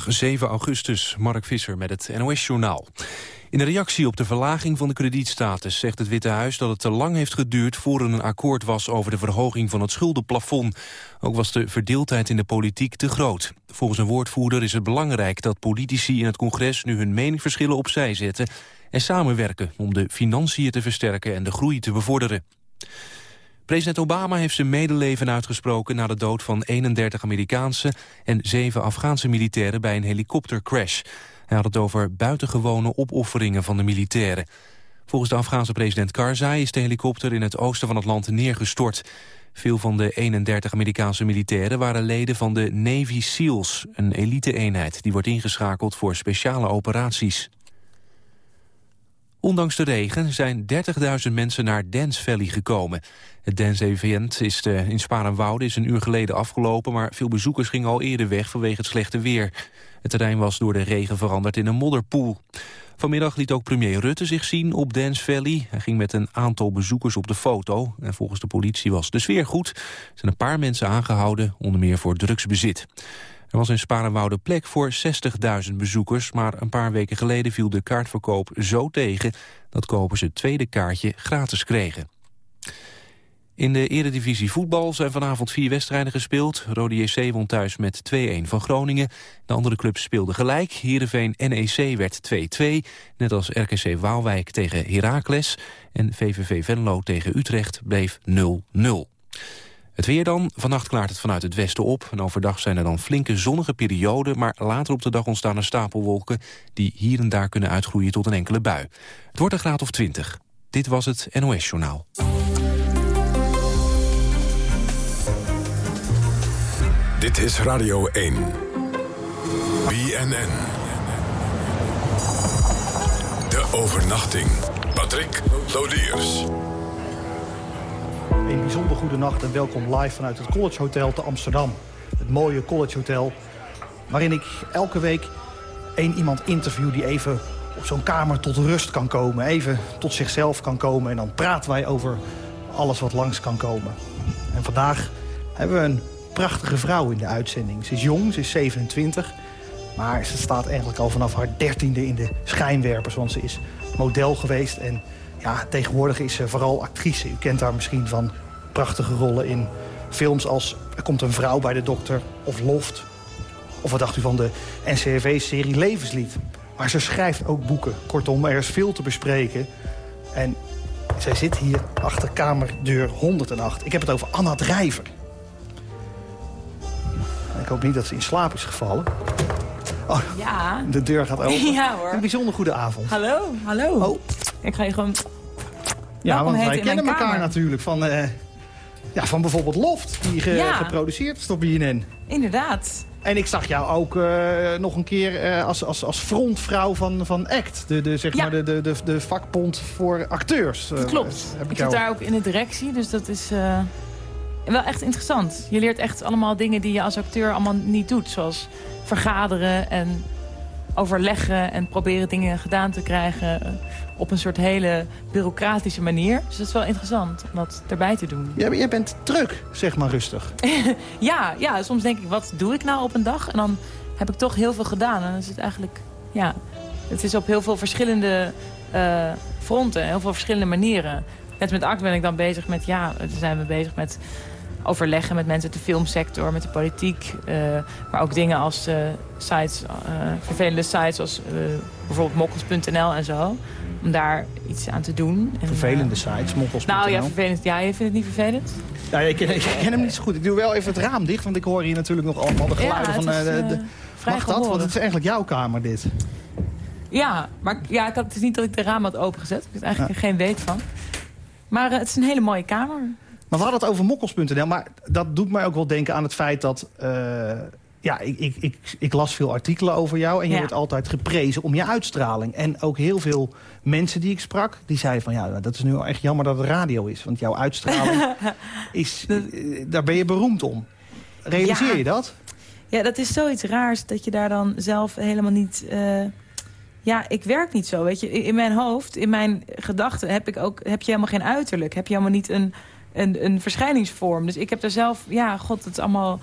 7 augustus, Mark Visser met het NOS-journaal. In reactie op de verlaging van de kredietstatus zegt het Witte Huis dat het te lang heeft geduurd voor er een akkoord was over de verhoging van het schuldenplafond. Ook was de verdeeldheid in de politiek te groot. Volgens een woordvoerder is het belangrijk dat politici in het congres nu hun meningsverschillen opzij zetten en samenwerken om de financiën te versterken en de groei te bevorderen. President Obama heeft zijn medeleven uitgesproken na de dood van 31 Amerikaanse en 7 Afghaanse militairen bij een helikoptercrash. Hij had het over buitengewone opofferingen van de militairen. Volgens de Afghaanse president Karzai is de helikopter in het oosten van het land neergestort. Veel van de 31 Amerikaanse militairen waren leden van de Navy SEALs, een elite-eenheid die wordt ingeschakeld voor speciale operaties. Ondanks de regen zijn 30.000 mensen naar Dance Valley gekomen. Het dance-event is de, in Sparenwoude is een uur geleden afgelopen... maar veel bezoekers gingen al eerder weg vanwege het slechte weer. Het terrein was door de regen veranderd in een modderpoel. Vanmiddag liet ook premier Rutte zich zien op Dance Valley. Hij ging met een aantal bezoekers op de foto. En volgens de politie was de sfeer goed. Er zijn een paar mensen aangehouden, onder meer voor drugsbezit. Er was in Sparenwoude plek voor 60.000 bezoekers... maar een paar weken geleden viel de kaartverkoop zo tegen... dat kopers het tweede kaartje gratis kregen. In de eredivisie voetbal zijn vanavond vier wedstrijden gespeeld. Rode JC won thuis met 2-1 van Groningen. De andere clubs speelden gelijk. Heerenveen NEC werd 2-2. Net als RKC Waalwijk tegen Heracles. En VVV Venlo tegen Utrecht bleef 0-0. Het weer dan. Vannacht klaart het vanuit het westen op. En overdag zijn er dan flinke zonnige perioden... maar later op de dag ontstaan er stapelwolken... die hier en daar kunnen uitgroeien tot een enkele bui. Het wordt een graad of 20. Dit was het NOS Journaal. Dit is Radio 1. BNN. De overnachting. Patrick Lodiers. Een bijzonder goede nacht en welkom live vanuit het College Hotel te Amsterdam. Het mooie College Hotel, waarin ik elke week één iemand interview... die even op zo'n kamer tot rust kan komen, even tot zichzelf kan komen... en dan praten wij over alles wat langs kan komen. En vandaag hebben we een prachtige vrouw in de uitzending. Ze is jong, ze is 27... Maar ze staat eigenlijk al vanaf haar dertiende in de schijnwerpers. Want ze is model geweest en ja, tegenwoordig is ze vooral actrice. U kent haar misschien van prachtige rollen in films als Er komt een vrouw bij de dokter of Loft. Of wat dacht u van de NCRV-serie Levenslied. Maar ze schrijft ook boeken. Kortom, er is veel te bespreken. En zij zit hier achter kamerdeur 108. Ik heb het over Anna Drijver. Ik hoop niet dat ze in slaap is gevallen. Oh, ja. De deur gaat open. Ja hoor. Een bijzonder goede avond. Hallo, hallo. Oh. Ik ga je gewoon... Ja, want wij kennen elkaar natuurlijk van, eh, ja, van bijvoorbeeld Loft, die ge- Ja. geproduceerd is door BNN. Inderdaad. En ik zag jou ook eh, nog een keer eh, als, als, als frontvrouw van, van ACT. De, de, zeg Ja. maar de, de, de, de vakbond voor acteurs. Dat klopt. heb ik jou- zit daar ook in de directie, dus dat is wel echt interessant. Je leert echt allemaal dingen die je als acteur allemaal niet doet. Zoals vergaderen en overleggen en proberen dingen gedaan te krijgen... op een soort hele bureaucratische manier. Dus dat is wel interessant om dat erbij te doen. Jij, jij bent druk, zeg maar rustig. Ja, ja, soms denk ik, wat doe ik nou op een dag? En dan heb ik toch heel veel gedaan. En dan is het eigenlijk, ja, het is op heel veel verschillende eh, fronten, heel veel verschillende manieren. Net met ACT ben ik dan bezig met, ja, dan zijn we bezig met overleggen met mensen uit de filmsector, met de politiek. eh, maar ook dingen als eh, sites, vervelende sites zoals eh, bijvoorbeeld mokkels.nl en zo. Om daar iets aan te doen. En, Vervelende eh, sites, mokkels.nl. nou ja, vervelend. Ja, je vindt het niet vervelend? Ja, ik, ken, ik ken hem niet zo goed. Ik doe wel even het raam dicht, want ik hoor hier natuurlijk nog allemaal de geluiden ja, van... het is, eh, de, eh, de- mag dat? gehoord. Want het is eigenlijk jouw kamer, dit. Ja, maar ja, ik had, het is niet dat ik de raam had opengezet. Ik heb er eigenlijk geen weet van. Maar eh, het is een hele mooie kamer. Maar we hadden het over mokkels.nl. Maar dat doet mij ook wel denken aan het feit dat... eh, ja, ik, ik, ik, ik las veel artikelen over jou. En je Ja. wordt altijd geprezen om je uitstraling. En ook heel veel mensen die ik sprak... die zeiden van ja, dat is nu wel echt jammer dat het radio is. Want jouw uitstraling, is, eh, daar ben je beroemd om. Realiseer Ja. je dat? Ja, dat is zoiets raars dat je daar dan zelf helemaal niet... eh, ja, ik werk niet zo, weet je. In in mijn hoofd, in mijn gedachten heb, ik ook, heb je helemaal geen uiterlijk. Heb je helemaal niet een, een, een verschijningsvorm. Dus ik heb daar zelf... Ja, god, het is allemaal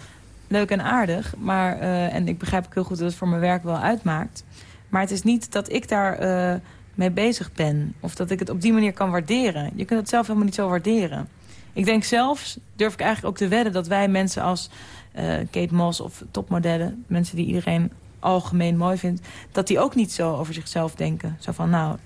leuk en aardig. Maar, uh, en ik begrijp ook heel goed dat het voor mijn werk wel uitmaakt. Maar het is niet dat ik daar uh, mee bezig ben. Of dat ik het op die manier kan waarderen. Je kunt het zelf helemaal niet zo waarderen. Ik denk zelfs, durf ik eigenlijk ook te wedden... dat wij mensen als uh, Kate Moss of topmodellen... mensen die iedereen algemeen mooi vindt... dat die ook niet zo over zichzelf denken. Zo van, nou,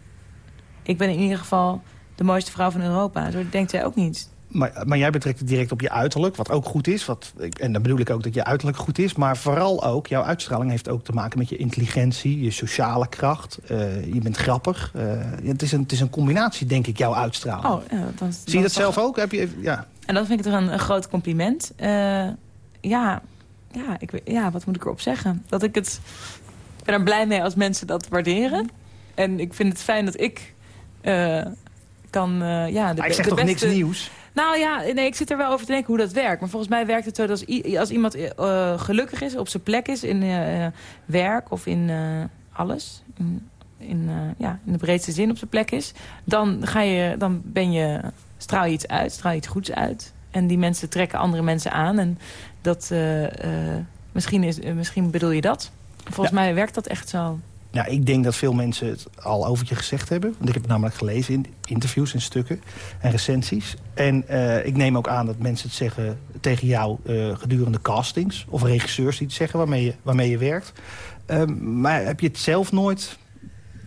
ik ben in ieder geval de mooiste vrouw van Europa. Zo denkt zij ook niet. Maar, maar jij betrekt het direct op je uiterlijk, wat ook goed is. Wat, en dan bedoel ik ook dat je uiterlijk goed is. Maar vooral ook, jouw uitstraling heeft ook te maken met je intelligentie... je sociale kracht. Uh, je bent grappig. Uh, het, is een, het is een combinatie, denk ik, jouw uitstraling. Oh, ja, Zie je dat zelf ook? Heb je, ja. En dat vind ik toch een, een groot compliment. Uh, ja, ja, ik, ja, wat moet ik erop zeggen? Dat ik het... Ik ben er blij mee als mensen dat waarderen. En ik vind het fijn dat ik kan... ja, de, maar ik zeg de toch beste... niks nieuws? Nou ja, nee, ik zit er wel over te denken hoe dat werkt. Maar volgens mij werkt het zo dat als, als iemand uh, gelukkig is, op zijn plek is... in uh, werk of in uh, alles, in, in, ja, in de breedste zin op zijn plek is... dan, ga je, dan ben je, straal je iets uit, straal je iets goeds uit. En die mensen trekken andere mensen aan. En dat, misschien, is, misschien bedoel je dat. Volgens ja. mij werkt dat echt zo. Nou, ik denk dat veel mensen het al over je gezegd hebben. Want ik heb het namelijk gelezen in interviews en stukken en recensies. En uh, ik neem ook aan dat mensen het zeggen tegen jou uh, gedurende castings. Of regisseurs die het zeggen waarmee je, waarmee je werkt. Uh, maar heb je het zelf nooit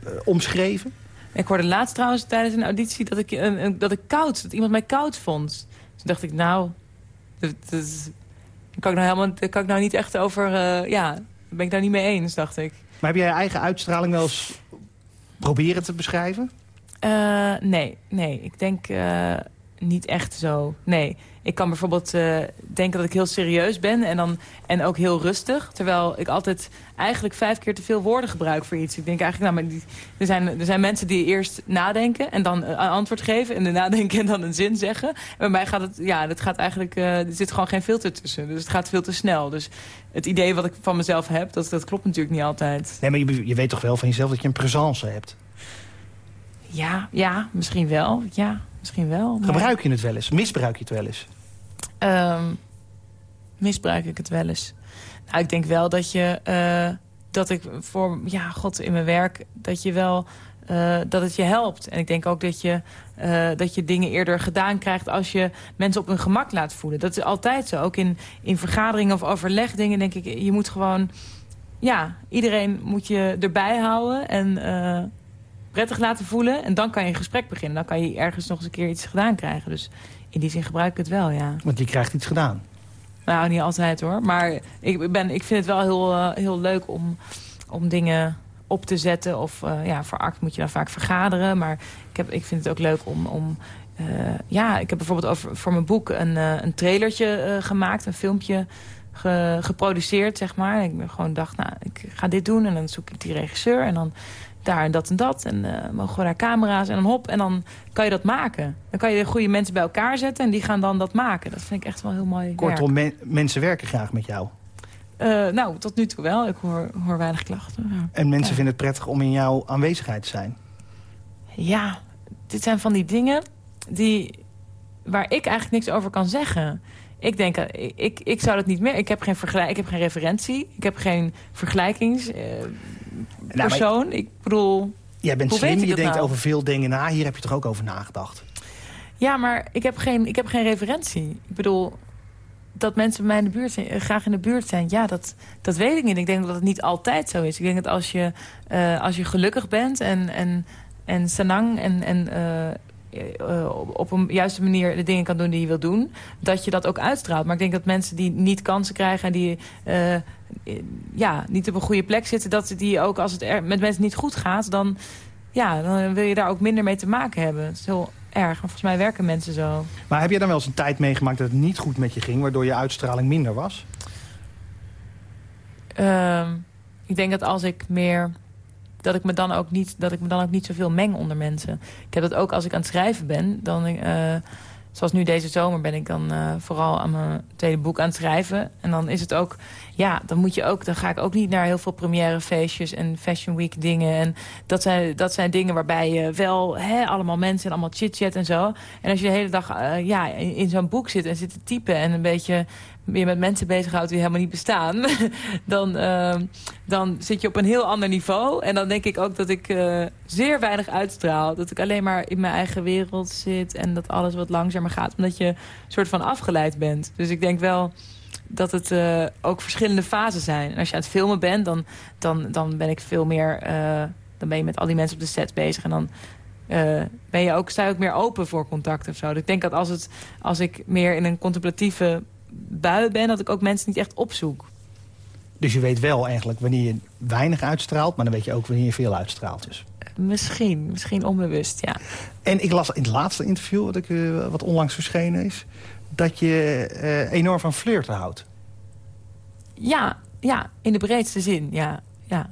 uh, omschreven? Ik hoorde laatst trouwens tijdens een auditie dat ik, dat ik koud, dat iemand mij koud vond. Toen dacht ik, nou, dat, kan ik nou helemaal, kan ik nou niet echt over, ja, ben ik daar niet mee eens, dacht ik. Maar heb jij je eigen uitstraling wel eens proberen te beschrijven? Uh, nee, nee. Ik denk uh, niet echt zo. Nee. Ik kan bijvoorbeeld uh, denken dat ik heel serieus ben en, dan, en ook heel rustig. Terwijl ik altijd eigenlijk vijf keer te veel woorden gebruik voor iets. Ik denk eigenlijk, nou, maar die, er, zijn, er zijn mensen die eerst nadenken en dan een antwoord geven. En daarna denken en dan een zin zeggen. En bij mij gaat het, ja, dat gaat eigenlijk, er zit gewoon geen filter tussen. Dus het gaat veel te snel. Dus het idee wat ik van mezelf heb, dat, dat klopt natuurlijk niet altijd. Nee, maar je, je weet toch wel van jezelf dat je een présence hebt? Ja, ja, misschien wel. Ja, misschien wel. Maar... Gebruik je het wel eens? Misbruik je het wel eens? Um, misbruik ik het wel eens? Nou, ik denk wel dat je... Uh, dat ik voor, ja, god, in mijn werk... dat je wel... Uh, dat het je helpt. En ik denk ook dat je, uh, dat je dingen eerder gedaan krijgt... als je mensen op hun gemak laat voelen. Dat is altijd zo. Ook in, in vergaderingen of overlegdingen denk ik... je moet gewoon... Ja, iedereen moet je erbij houden. En prettig laten voelen. En dan kan je een gesprek beginnen. Dan kan je ergens nog eens een keer iets gedaan krijgen. Dus in die zin gebruik ik het wel, ja. Want je krijgt iets gedaan? Nou, niet altijd hoor. Maar ik, ben, ik vind het wel heel, uh, heel leuk om, om dingen op te zetten. Of uh, ja, voor ACT moet je dan vaak vergaderen. Maar ik, heb, ik vind het ook leuk om... om uh, ja, ik heb bijvoorbeeld over, voor mijn boek een, een trailertje gemaakt. Een filmpje ge, geproduceerd, zeg maar. Ik ben gewoon dacht, nou, ik ga dit doen. En dan zoek ik die regisseur. En dan daar en dat en dat. En uh, mogen we daar camera's en dan hop. En dan kan je dat maken. Dan kan je de goede mensen bij elkaar zetten en die gaan dan dat maken. Dat vind ik echt wel heel mooi Kortom, me mensen werken graag met jou? Uh, nou, tot nu toe wel. Ik hoor, hoor weinig klachten. Ja. En mensen ja. vinden het prettig om in jouw aanwezigheid te zijn? Ja, dit zijn van die dingen die, waar ik eigenlijk niks over kan zeggen. Ik denk, ik, ik, ik zou dat niet meer... Ik heb geen, vergelijk, ik heb geen referentie. Ik heb geen vergelijkings... Uh, Nou, persoon. Ik bedoel... Jij bent hoe slim, je denkt nou? over veel dingen na. Hier heb je toch ook over nagedacht? Ja, maar ik heb geen, ik heb geen referentie. Ik bedoel, dat mensen bij mij in de buurt zijn, graag in de buurt zijn... ja, dat, dat weet ik niet. Ik denk dat het niet altijd zo is. Ik denk dat als je, uh, als je gelukkig bent en, en, en sanang en... en uh, op een juiste manier de dingen kan doen die je wil doen... dat je dat ook uitstraalt. Maar ik denk dat mensen die niet kansen krijgen... en die uh, ja, niet op een goede plek zitten... dat die ook als het er met mensen niet goed gaat... dan, ja, dan wil je daar ook minder mee te maken hebben. Dat is heel erg. Maar volgens mij werken mensen zo. Maar heb je dan wel eens een tijd meegemaakt dat het niet goed met je ging... waardoor je uitstraling minder was? Uh, ik denk dat als ik meer dat ik me dan ook niet, dat ik me dan ook niet zoveel meng onder mensen. Ik heb dat ook als ik aan het schrijven ben. Dan, uh, zoals nu deze zomer ben ik dan uh, vooral aan mijn tweede boek aan het schrijven. En dan is het ook, ja, dan moet je ook, dan ga ik ook niet naar heel veel première feestjes en Fashion Week dingen. En dat zijn, dat zijn dingen waarbij je wel hè, allemaal mensen en allemaal chit-chat en zo. En als je de hele dag uh, ja, in, zo'n boek zit en zit te typen en een beetje je met mensen bezighoudt die helemaal niet bestaan... dan, ehm, dan zit je op een heel ander niveau. En dan denk ik ook dat ik uh, zeer weinig uitstraal. Dat ik alleen maar in mijn eigen wereld zit... en dat alles wat langzamer gaat. Omdat je soort van afgeleid bent. Dus ik denk wel dat het uh, ook verschillende fasen zijn. En als je aan het filmen bent, dan, dan, dan ben ik veel meer... Uh, dan ben je met al die mensen op de set bezig. En dan uh, ben je ook, sta je ook meer open voor contact of zo. Dus ik denk dat als, het, als ik meer in een contemplatieve bui ben... dat ik ook mensen niet echt opzoek. Dus je weet wel eigenlijk wanneer je weinig uitstraalt... maar dan weet je ook wanneer je veel uitstraalt. Dus. Misschien, misschien onbewust, ja. En ik las in het laatste interview, wat, ik, wat onlangs verschenen is... dat je uh, enorm van flirten houdt. Ja, ja, in de breedste zin, ja. ja.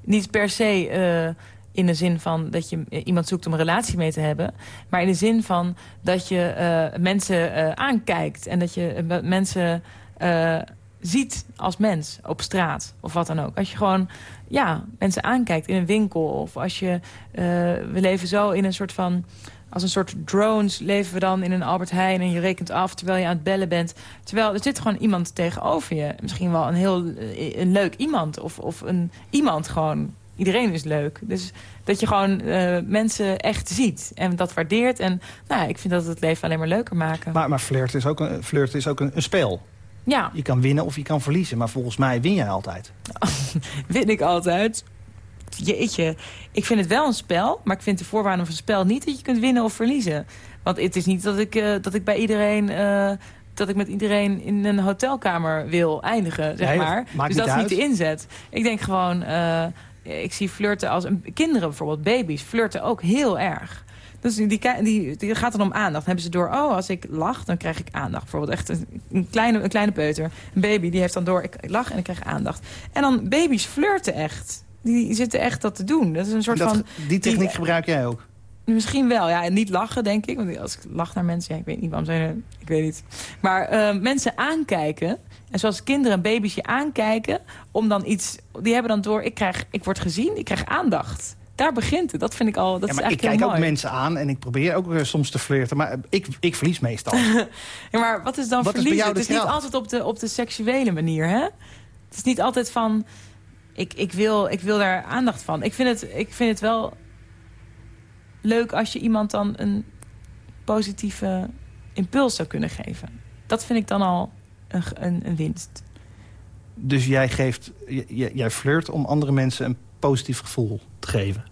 Niet per se uh, in de zin van dat je iemand zoekt om een relatie mee te hebben. Maar in de zin van dat je mensen aankijkt. En dat je mensen ziet als mens op straat. Of wat dan ook. Als je gewoon ja, mensen aankijkt in een winkel. Of als je... we leven zo in een soort van... Als een soort drones leven we dan in een Albert Heijn... en je rekent af terwijl je aan het bellen bent. Terwijl er zit gewoon iemand tegenover je. Misschien wel een heel een leuk iemand. Of, of een iemand gewoon Iedereen is leuk. Dus dat je gewoon uh, mensen echt ziet en dat waardeert. En nou, ik vind dat het leven alleen maar leuker maken. Maar, maar flirt is ook, een, flirt is ook een, een spel. Ja. Je kan winnen of je kan verliezen. Maar volgens mij win jij altijd. win ik altijd? Jeetje. Ik vind het wel een spel. Maar ik vind de voorwaarde van een spel niet dat je kunt winnen of verliezen. Want het is niet dat ik, uh, dat ik bij iedereen... Uh, dat ik met iedereen in een hotelkamer wil eindigen, zeg maar. dus dat is niet de inzet. Ik denk gewoon... Uh, ik zie flirten als... Een, kinderen bijvoorbeeld, baby's, flirten ook heel erg. Dus die, die, die, die gaat dan om aandacht. Dan hebben ze door, oh, als ik lach, dan krijg ik aandacht. Bijvoorbeeld echt een, een, kleine, een kleine peuter. Een baby, die heeft dan door, ik lach en ik krijg aandacht. En dan baby's flirten echt. Die zitten echt dat te doen. Dat is een soort Dat, van... die techniek gebruik jij ook. Misschien wel, ja. En niet lachen, denk ik. Want als ik lach naar mensen, ja, ik weet niet waarom zijn Ik weet niet. Maar uh, mensen aankijken. En zoals kinderen en baby's je aankijken. Om dan iets... Die hebben dan door, ik, krijg, ik word gezien, ik krijg aandacht. Daar begint het. Dat vind ik al... Dat Ja, is maar ik eigenlijk kijk ook mensen aan en ik probeer ook uh, soms te flirten. Maar ik, ik verlies meestal. Ja, maar wat is dan Wat is verliezen? het is niet altijd op de, op de seksuele manier, hè? Het is niet altijd van... Ik, ik, wil, ik wil daar aandacht van. Ik vind, het, ik vind het wel leuk als je iemand dan een positieve impuls zou kunnen geven. Dat vind ik dan al een, een, een winst. dus jij, geeft, j- j- jij flirt om andere mensen een positief gevoel te geven.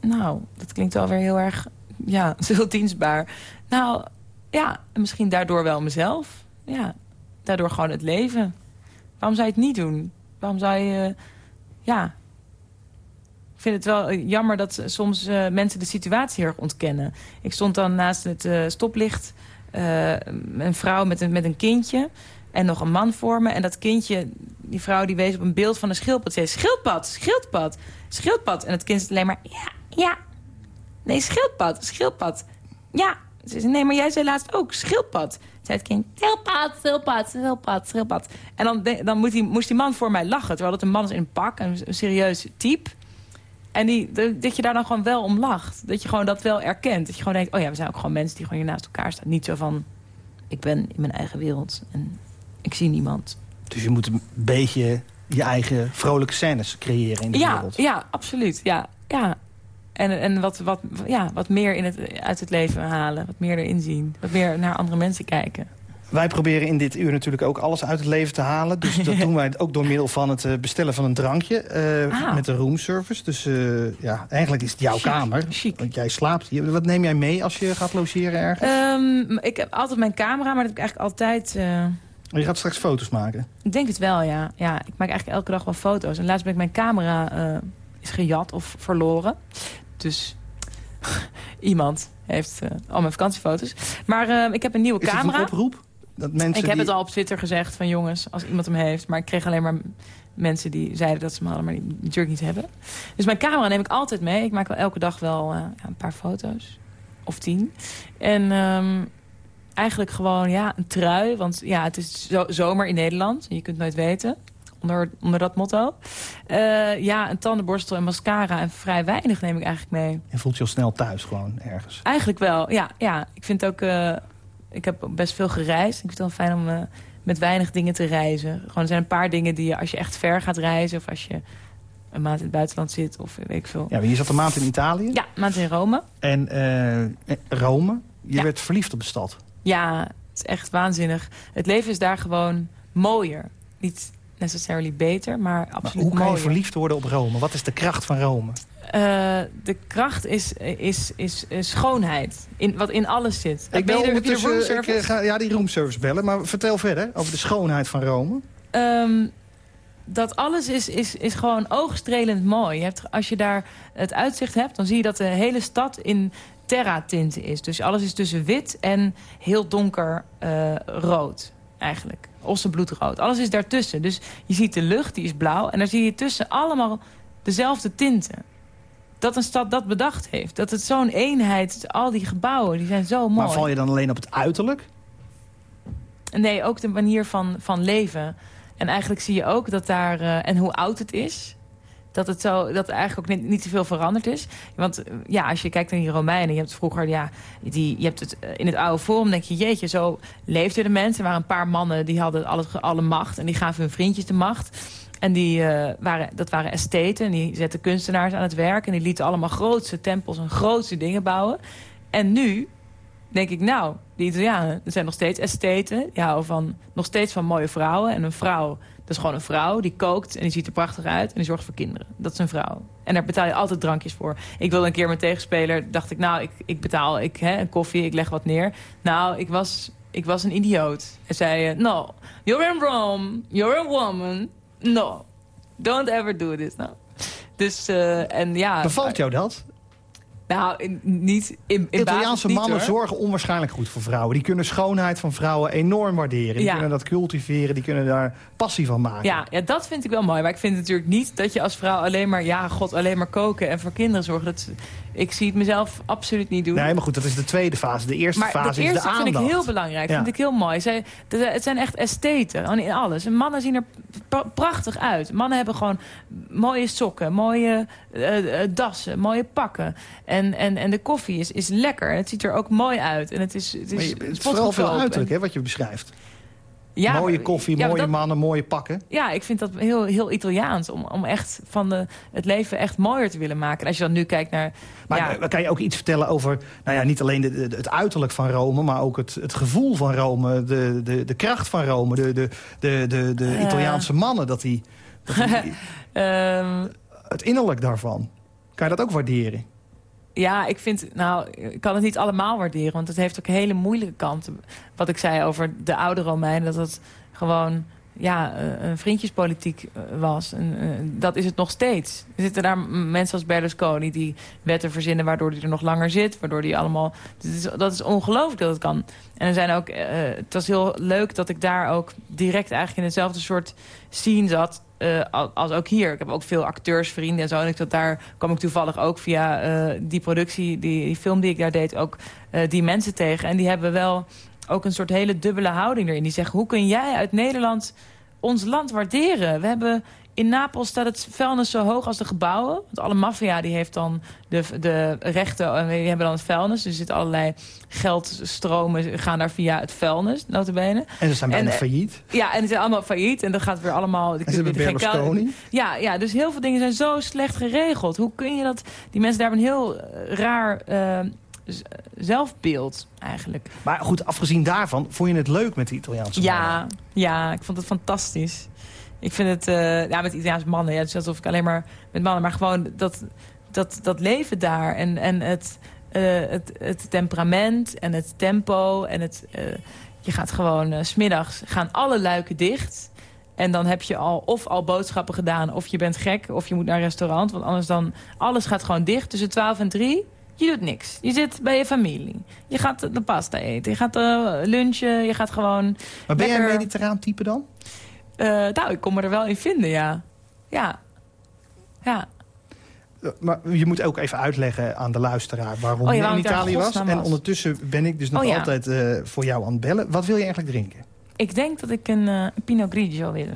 Nou, dat klinkt wel weer heel erg... Ja, heel dienstbaar. Nou, ja, en misschien daardoor wel mezelf. Ja, daardoor gewoon het leven. Waarom zou je het niet doen? Waarom zou je... ja... Ik vind het wel eh, jammer dat soms uh, mensen de situatie erg ontkennen. Ik stond dan naast het stoplicht... Een vrouw met een, met een kindje en nog een man voor me. En dat kindje, die vrouw die wees op een beeld van een schildpad. Ze zei, schildpad, schildpad, schildpad. En het kind zegt alleen maar, ja, ja. Nee, schildpad, schildpad. Ja. Ze zei, nee, maar jij zei laatst ook, schildpad. Zei het kind, schildpad, schildpad, schildpad, schildpad. En dan, dan moet die, moest die man voor mij lachen. Terwijl het een man is in een pak, een, een serieus type. En die, dat je daar dan gewoon wel om lacht. Dat je gewoon dat wel erkent. Dat je gewoon denkt, oh ja, we zijn ook gewoon mensen die gewoon hier naast elkaar staan. Niet zo van, ik ben in mijn eigen wereld en ik zie niemand. Dus je moet een beetje je eigen vrolijke scènes creëren in de ja, wereld. Ja, absoluut. Ja, ja. En, en wat, wat, ja, wat meer in het, uit het leven halen. Wat meer erin zien. Wat meer naar andere mensen kijken. Wij proberen in dit uur natuurlijk ook alles uit het leven te halen. Dus dat doen wij ook door middel van het uh, bestellen van een drankje. Uh, ah. Met de roomservice. Dus uh, ja, eigenlijk is het jouw Chic. kamer. Chic. Want jij slaapt hier. Wat neem jij mee als je gaat logeren ergens? Um, ik heb altijd mijn camera, maar dat heb ik eigenlijk altijd... Uh, je gaat straks foto's maken? Ik denk het wel, ja. ja. Ik maak eigenlijk elke dag wel foto's. En laatst ben ik mijn camera is gejat of verloren. Dus iemand heeft uh, al mijn vakantiefoto's. Maar uh, ik heb een nieuwe is camera. Is een oproep? Dat mensen ik heb het al op Twitter gezegd van jongens, als iemand hem heeft. Maar ik kreeg alleen maar mensen die zeiden dat ze hem hadden, maar die natuurlijk niet hebben. Dus mijn camera neem ik altijd mee. Ik maak wel elke dag wel uh, ja, een paar foto's. Of tien. En um, eigenlijk gewoon ja, een trui. Want ja, het is zo zomer in Nederland. Je kunt nooit weten. Onder, onder dat motto. Uh, ja, een tandenborstel en mascara. En vrij weinig neem ik eigenlijk mee. Je voelt je al snel thuis gewoon ergens. Eigenlijk wel, ja. ja. Ik vind ook... Uh, Ik heb best veel gereisd. Ik vind het wel fijn om eh, met weinig dingen te reizen. Gewoon, er zijn een paar dingen die je, als je echt ver gaat reizen... of als je een maand in het buitenland zit of weet ik veel. Ja, maar je zat een maand in Italië. Ja, een maand in Rome. En eh, Rome. Je Ja. werd verliefd op de stad. Ja, het is echt waanzinnig. Het leven is daar gewoon mooier. Niet necessarily beter, maar Maar absoluut hoe kan je mooier. verliefd worden op Rome? Wat is de kracht van Rome? Eh, de kracht is, is, is, is schoonheid. In, wat in alles zit. Ik Ben bel je er- heb je de ik roomservice? eh, ga ja, die roomservice bellen. Maar vertel verder over de schoonheid van Rome. Ehm, dat alles is, is, is gewoon oogstrelend mooi. Je hebt, als je daar het uitzicht hebt, dan zie je dat de hele stad in terra-tinten is. Dus alles is tussen wit en heel donker eh, rood, eigenlijk. Ossenbloedrood. Alles is daartussen. Dus je ziet de lucht, die is blauw. En daar zie je tussen allemaal dezelfde tinten. Dat een stad dat bedacht heeft. Dat het zo'n eenheid, al die gebouwen, die zijn zo mooi. Maar val je dan alleen op het uiterlijk? Nee, ook de manier van, van leven. En eigenlijk zie je ook dat daar... eh, en hoe oud het is. Dat het zo, dat eigenlijk ook niet, niet te veel veranderd is. Want eh, ja, als je kijkt naar die Romeinen, je hebt vroeger, ja, die, je hebt het eh, in het oude forum, denk je, jeetje, zo leefden de mensen. Er waren een paar mannen die hadden alle, alle macht en die gaven hun vriendjes de macht. En die, eh, waren, dat waren estheten en die zetten kunstenaars aan het werk. En die lieten allemaal grootse tempels en grootse dingen bouwen. En nu denk ik, nou, die Italianen, zijn nog steeds estheten. Die houden van, nog steeds van mooie vrouwen. En een vrouw, is gewoon een vrouw. Die kookt en die ziet er prachtig uit. En die zorgt voor kinderen. Dat is een vrouw. En daar betaal je altijd drankjes voor. Ik wilde een keer mijn tegenspeler, dacht ik, nou, ik, ik betaal ik, hè, een koffie, ik leg wat neer. Nou, ik was, ik was een idioot. Hij zei, eh, no, you're in Rome, you're a woman. No, don't ever do this. Nou. Dus, eh, en ja... Bevalt jou dat? Nou, in- niet in, in Italiaanse niet, mannen hoor. zorgen onwaarschijnlijk goed voor vrouwen. Die kunnen schoonheid van vrouwen enorm waarderen. Die Ja. kunnen dat cultiveren, die kunnen daar passie van maken. Ja, ja, dat vind ik wel mooi. Maar ik vind natuurlijk niet dat je als vrouw alleen maar... Ja, god, alleen maar koken en voor kinderen zorgen. Dat, ik zie het mezelf absoluut niet doen. Nee, maar goed, dat is de tweede fase. De eerste maar fase dat is de eerste aandacht. vind ik heel belangrijk. Ja. vind ik heel mooi. Zij, de- het zijn echt estheten. gewoon In alles. En mannen zien er pra- prachtig uit. Mannen hebben gewoon mooie sokken, mooie eh, dassen, mooie pakken. En, en, en de koffie is, is lekker. Het ziet er ook mooi uit. En het is, het is je- het is vooral veel uiterlijk, hè, wat je beschrijft. Ja, mooie koffie, ja, mooie dat- mannen, mooie pakken. Ja, ik vind dat heel, heel Italiaans. Om, om echt van de, het leven echt mooier te willen maken. En als je dan nu kijkt naar... Maar ja, kan je ook iets vertellen over, nou ja, niet alleen de, de- het uiterlijk van Rome... maar ook het, het gevoel van Rome, de, de, de kracht van Rome... de, de, de, de, de Eh. Italiaanse mannen, dat die, dat die- ehm, het innerlijk daarvan. Kan je dat ook waarderen? Ja, ik vind... Nou, ik kan het niet allemaal waarderen. Want het heeft ook hele moeilijke kanten. Wat ik zei over de oude Romeinen. Dat het gewoon ja, eh, een vriendjespolitiek eh, was. En, eh, dat is het nog steeds. Er zitten daar mensen als Berlusconi die wetten verzinnen... waardoor hij er nog langer zit. Waardoor die allemaal... Dat is, dat is ongelooflijk dat het kan. En er zijn ook... het was heel leuk dat ik daar ook direct eigenlijk in hetzelfde soort scene zat... eh, al- als ook hier. Ik heb ook veel acteursvrienden en zo. En ik zat daar kwam ik toevallig ook via eh, die productie, die, die film die ik daar deed... ook eh, die mensen tegen. En die hebben wel ook een soort hele dubbele houding erin. Die zeggen, hoe kun jij uit Nederland ons land waarderen? We hebben... In Napels staat het vuilnis zo hoog als de gebouwen. Want alle maffia die heeft dan de, de rechten en die hebben dan het vuilnis. Dus er zitten allerlei geldstromen gaan daar via het vuilnis, notabene. En ze zijn bijna En, eh, failliet. Ja, en die zijn allemaal failliet. En dat gaat weer allemaal... En ze hebben geen ja, ja, dus heel veel dingen zijn zo slecht geregeld. Hoe kun je dat... Die mensen daar hebben een heel eh, raar eh, zelfbeeld eigenlijk. Maar goed, afgezien daarvan, vond je het leuk met de Italiaanse Ja, mannen? ja, ik vond het fantastisch. Ik vind het... eh, ja, met Italiaanse mannen. Ja, het is alsof ik alleen maar met mannen... Maar gewoon dat, dat, dat leven daar. En, en het, eh, het, het temperament en het tempo. En het... eh, je gaat gewoon... 's smiddags gaan alle luiken dicht... En dan heb je al of al boodschappen gedaan, of je bent gek, of je moet naar een restaurant. Want anders dan, alles gaat gewoon dicht tussen 12 en 3. Je doet niks. Je zit bij je familie. Je gaat de pasta eten. Je gaat lunchen. Je gaat gewoon... Maar ben jij een mediterraan type dan? Eh, nou, ik kon me er wel in vinden, ja. Ja. Ja. Maar je moet ook even uitleggen aan de luisteraar waarom Oh ja, je in Italië was. En ondertussen ben ik dus nog Oh ja. altijd eh, voor jou aan het bellen. Wat wil je eigenlijk drinken? Ik denk dat ik een, eh, Pinot Grigio wil.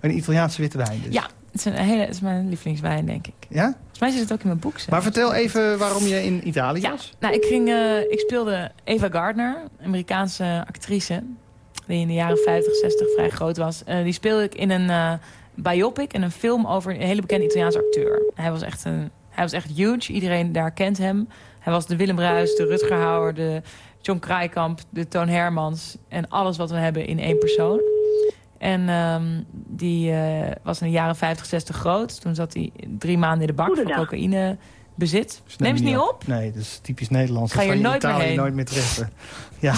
Een Italiaanse witte wijn dus. Ja, Het is, een hele, het is mijn lievelingswijn, denk ik. Ja? Volgens mij zit het ook in mijn boek. Maar vertel even waarom je in Italië Ja, was. nou, ik, ging, ik speelde Eva Gardner, Amerikaanse actrice. Die in de jaren 50, 60 vrij groot was. Eh, die speelde ik in een eh, biopic, in een film over een hele bekende Italiaanse acteur. Hij was echt, een, hij was echt huge. Iedereen daar kent hem. Hij was de Willem Ruijs, de Rutger Hauer, de John Kraaikamp, de Toon Hermans. En alles wat we hebben in één persoon. En ehm, die eh, was in de jaren 50, 60 groot. Toen zat hij drie maanden in de bak voor cocaïne bezit. Dus Neem ze niet op. Nee, dat is typisch Nederlands. Ga je van nooit meer heen. nooit meer treffen. Ja.